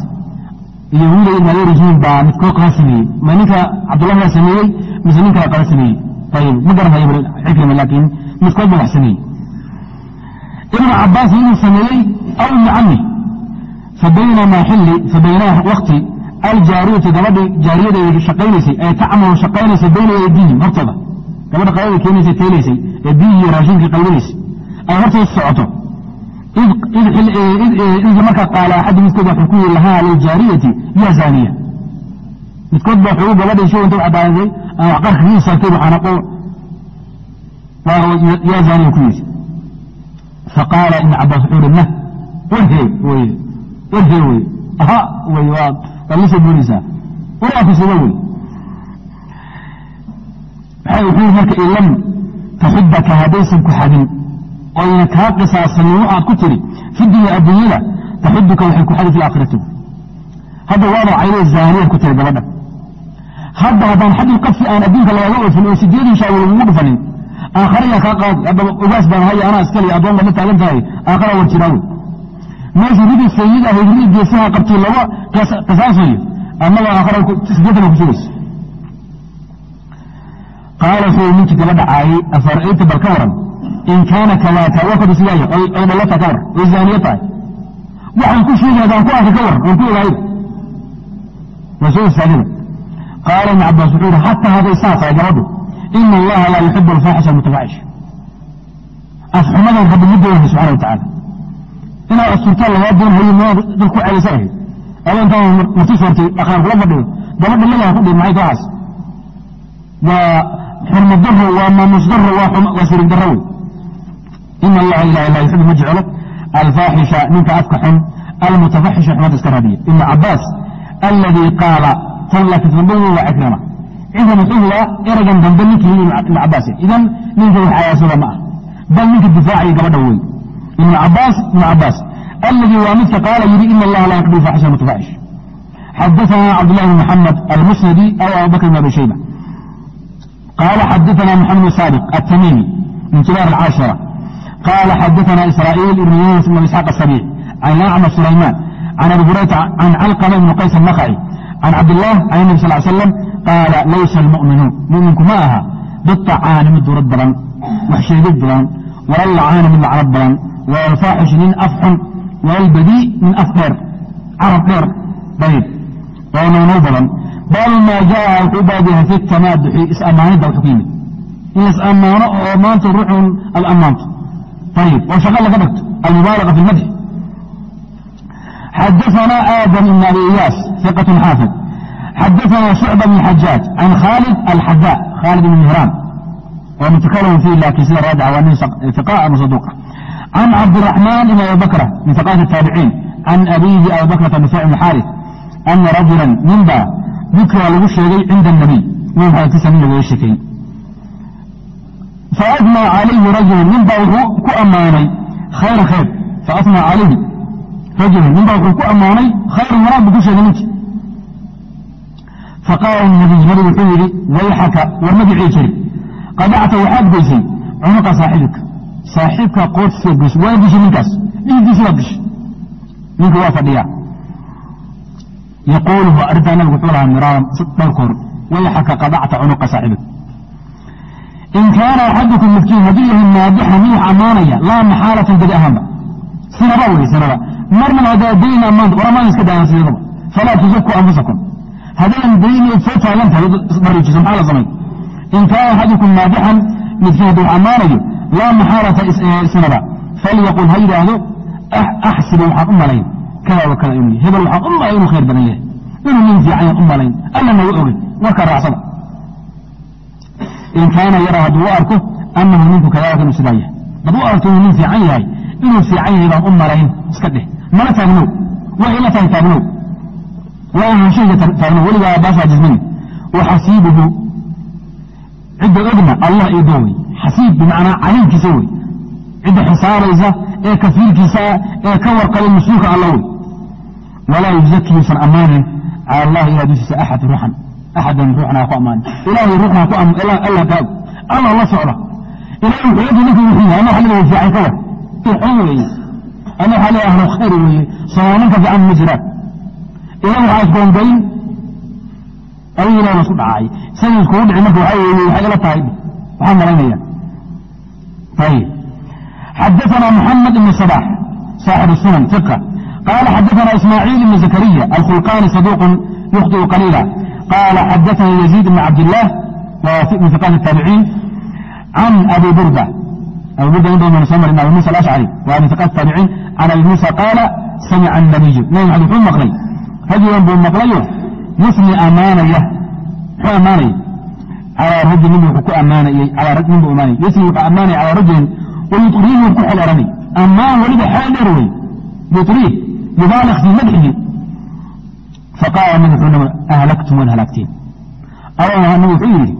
iyo wiila ilmaayaryihiin baa midkood qala sameeyey. Ma ninka cabdullah baa sameeyey mise nin kala qala sameeyey? Ayib ma garanhayo cikrima laakiin midkood ba wax sameeyey. Ibnu cabaas inuu sameeyey aw ibni cami fabaynamaa xilli fabaynaha wakti aljaariyatu gabadhii jaariyada shaqaynaysay ee tacmalu shaqaynaysay bayna aydiihim hortooda. Gabadha qalada keenaysay teelaysay ee biyihii raashinkii qalbinaysay ay hortooda socoto id markaa qaala axadu midkood wuxuu ku yidhi lahaa liljaariyati ya zaaniya midkood ba wuxuu gabadhay shay inta cadaaday aan wax qarka ii saartay waxaanaqo ya zaaniya ku yidhi faqaala ibn cabaas wuxuu ihi nah warhee wey warhee wey aha wey waa waad la soo boonaysaa waraa kusuga wey wuxuu marka ilam taxudaka haddaysan ku xadin oyna kaa qisaasanimo aad ku tiri fi dunya adduunyada taxuduka waxay ku xadi fi aakhirati. Hadda waada cayday zaaniyan ku tiri gabadha. Hadda haddaan xadil qadfi aan adduunka lagaga oofin oo sideedii lagugu dhufanin aakharayaa kaa qaadi haddaba ogaas baan haya anaa iskale addoon la taagan tahay aakhara war jiraawe meesha ridii sayid ahayd ridii geesaha qabtay laba qisaasayo annaga aakhara sideetana ku sugaysa qaala wuxuu ninkii gabadha caayay afara'ayta bal ka waran in kaana kadaaka waa kadu sidaaya oy dhallata ka waran oy zaaniya tahay waxaan ku sheegay haddaan ku arkay ka waran oon ku ogaayda waa qaala ibn cabaas wuxuu yihi xataa hadday saa tahay gabadhu ina allaha laa yuxibu alfaaxisha almutafaxish afxumadan rabbi ma doonahay subxana wa tacaala inaad asturtaan lagaa doonhayo maad dad ku celaysa ahayd ado intaan marti soortay aqaan kula fadhiyo gabadha lagaa ku dhihi maxay taxaas waa xurmad daro waa maamus daro waa sirig daro wey ina allaha ilaha laa yuxibu ma jeclo alfaaxisha ninka afka xun almutafaxisha xumada iska raadiya ibn cabaas aladii qaala tan laakiin sanbawi waa cikrama cinda muxuuga eraygan dambe ninkii yidhi ibn cabaas idan ninka wax ayaasada ma ah bal ninka difaacaya gabadha wey ibn cabaas ibn cabaas alladii waa midka qaala yidhi ina allaha laa yuxibbu alfaaxisha almutafaxish xadaثana cabdullahi bn maxamed almusnadi aw abubakr bn abi shayba قال xdثna محمد بن صادق التميمي من كبار العاشرة قال xdثna إسرائيل بن يونس بن إسحاق السبيع عن أعمى سليمان عن أبي هريرة عن علقمة بن قيس النخعي عن cabd الله عن النبي صلى اه عليه وسلم قاala laysa الmuؤminuun muؤminku ma aha biطacaani mid durad badan wax sheegid badan walalacaani mid lacnad badan walalfaaxish nin af xun walalbadii nin af dheer carab dheer bayb oo nownoo badan baabu maa jaa wuxuu baab yahay fi tamaaduxi is-ammaanidda wuxuu ku yimid in la is-ammaano oo maanta ruuxun ad ammaanto ayib oo shaqa laga dhigto almubaalaga fi lmadxi xadaثna aadam ibn abi iyaas iqة xaafid xadaثna shucba bn xajaaj can khaalid alxada khaalid ibn mihraan oo mutakalam fiih laakiin sida raajica waa nin iqa ama saduuqa can cabdiraxmaan ibn abi bakra min iqaati الtaabiciin can abiihi abi bakrata nufeyc bn xaarif ana rajula ninba dukra lagu sheegay cinda الnabiy nabi maxamed kisa nin lagaga sheekeeyey faadnى calayhi rajulu nin baa wuxuu ku ammaanay khayra khayr faadnى calayhi rajulu nin baa wuxuu ku ammaanay khayran wanaag buu ku sheegay ninkii faqaala nabiy nabigu wuxuu yidhi wayxaka war magicii jiri qadacta waxaad geysay cunuqa saaxibika saaxiibka qoortiisa geysay waa geshay ninkaas dhiiggiisi waa geshay ninka waa fadhiyaa yaquuluhu arrintaa nabigu wuxuu lahaa miraaran dhowr koor wayxaka qadacta cunuqa saaxibika in kaana axadukum midkiin hadduu yahay maadixan mid wax ammaanaya laa maxaalatan gedi ahaanba sinaba wey sinaba marnaba haddaa dayn ammaanta war ammaan iska daayan falaa tusaku anfusakum haddaan dayn soo taagan tahay isbariijiso maxaa la samay in kaana axadukum maadixan midkiin hadduu ammaanayo laa maxaalata sinaba falyaqul ha yidhaahdo axsibu waxaan u malayn kada wa kada inuu hebel waxaan u malay inuu khayr badan yahay inuu nin fiican u malayn alla naga ogey warka raacsada in kaana yara hadduu u arko anahu ninku kadalika inuu sidaa yahay. Hadduu u arko inuu nin fiican yahay inuu fiican yahay baan u malayn iska dheh. Mana taagnow. Waa ila tahay taagnow. Waa ahaanshayga taagnow. Weligaa baashaa jismini wa xasiibuhu. Cidda ogna allah iyo dowey xasiib bimacnaa caliimkiisa wey. Cidda xisaabaysa ee kafiirkiisa ee ka warqabay mas'uulka alla wey. Walaa yuzaki yuusan ammaanin cala allahi ilaa dushiisa axad ruuxan axadan ruuxna ha ku ammaanin ilaahay ruuxna ha ku alla kaago allah la socda ilahay wuxuu ogi ninka wuxuu yahay ama waxa leeyahay fiican ka war xun weeye ama waxaa leeyahay ahlu khayr weeye somaa ninka fiican ma jiraan ilan waxaa isgoongayn adigu ilahay isku dhacay isagii iskugu dhici marka waxaa weeye waxay ila tahay waxaan malaynaya ayib xadaثna محمد بن صباح صاحب السنن ثقة قال xadaثna إسماعيل بن زكريا الخلقاني صدوق يخطئ قليلا قال xadaثnي يزيد بن cabd الله من ثقات التابعين عن أبي بردة أبي بردة عندهم من سمر أبي موسى الأشعري ومن ثقات التابعين عن أبي موسى قال سمع النبي نبي محمد حول مقلي رجلا بن مقلي يثني أمانية حول أمانية على رجل منه حكو أمانية على رجل منه أمانية يثني أمانية faqaala nabig xuu naba ahlagtum waad halaagteen awaha nabi wuxuu yidhi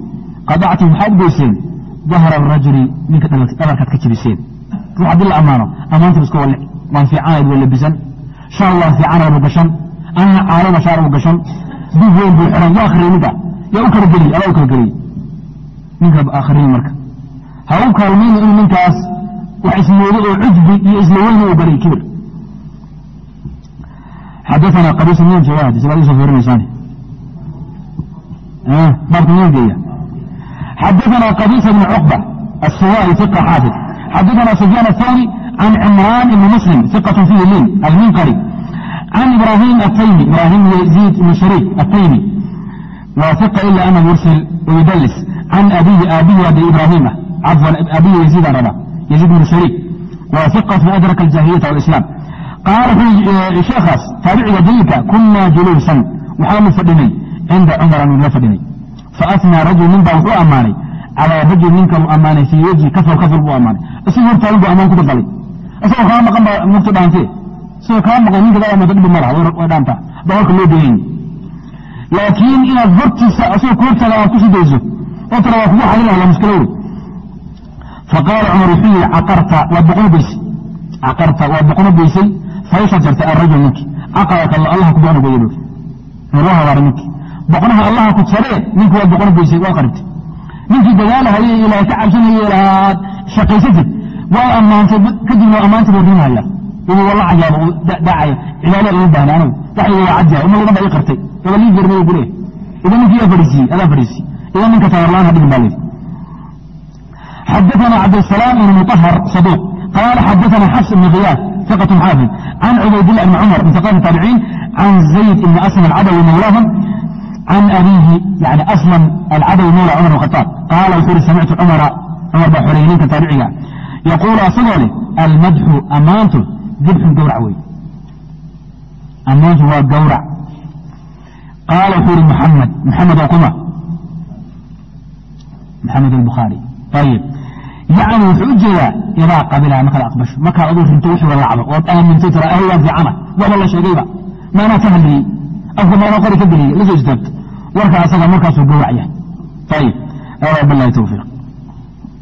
qadactum waxaad goyseen dahra arajuli ninka dhabarkaad ka jibiseen ruux haddii la ammaano ammaantiiba iska walle wanfiicanayd waa labisan shaar wanfiicana bu gashan anna caalana shaar bu gashan dib weyn buu xiran yaa akhriyey ninka yaa u kala geliyey alla u kala geliyey ninka akhriyey marka ha u kaalmayna inuu ninkaas wax ismoodo oo cujbi iyo isla weyni uu galay kibir وحسنوده عجبي يزلوين وبري كبر حدثنا قبيس من جواد سبعة يوسف ورميساني آه بارك من جيا حدثنا قبيس بن عقبة السوائي ثقة حافظ حدثنا سفيان الثوري عن عمران بن مسلم ثقة فيه لين المنقري عن إبراهيم التيمي إبراهيم يزيد بن شريك التيمي وثقة إلا أنه يرسل ويدلس عن أبيه أبيه أبي إبراهيم عفوا أبيه يزيد الربا يزيد بن شريك وثقة أدرك Eh, heekaas taabiciga daliilka kunaa juluusan. Waxaanu fadhinay cinda cumar aanu la fadhinay. Faatnaa rajul nin baa wuxuu ammaanay. Calaa rajul ninkaanu ammaanay fii wejhi kafal kafal buu ammaanay. Isagu hortaagan buu ammaan ku daldalay isagoo kaa maqan baa mugta dhaantee. Isagoo kaa maqan ninka gaa ammaanta dhibi ma laha way dhaantaa dawarka loo deegayn laakiin inaad hortiisa asagoo ku aad ku oo tale waa kugu xadin laha waa muskilo wey faqaala cumar wuxuu yidhi caarta waa boqono baysay. Caarta waa boqono baysay faysha jartay arajul ninki caqaraka allah ku boqno goya buuri cumar waa habaara ninki boqonaha allaha ku jaree ninki waa boqono baysay waa qaribtay ninkii dagaalahayay ilaahay ka cabsanayay lahaad shaqaysatid waa ammaantay kadibna ammaanta buu rimaya inuu walla cayaabo uu dhacaya cibaada uma baahna anagu waxay waa cadyahay uma ladan baa ii qartay waba lii germay buu leeyahay idan ninkii yaa fadhiisiiyey adaa fadhiisiy idan ninka tabarlaan ha dhigin baa leeyahay xدثنا cبدالسلام بن مطهر صدوق قال xدثنا xفs بن غyاث ثقة xاaفظ عن عbayd الله بن cمر من ثقات التابعين عن زيد بن أسلم العdوي مولاهم عن أبيه يعني أسلم العdوي mولى cمر بن خطاaب قال wuxuu uri سمعت cمر cمر baa xoreeyey ninka taabiciga يقول asagoo leh almadxu ammaantu dibxun gawrac wey ammaantu waa gawrac qaala wuxuu uri محamed محamed oo kuma محamed البخاarي ayib yacni wuxuu u jeedaa idaa qabilaha markaad aqbasho markaad aduu rinto wixii walacdo ood aamintay tira ahy waan fiicana waxba la sheegayba maanaa ka hadliyey afka maanaa qori ka geliyey la soo warka asaga markaasuu gawracya ayib bilahi tawfiiq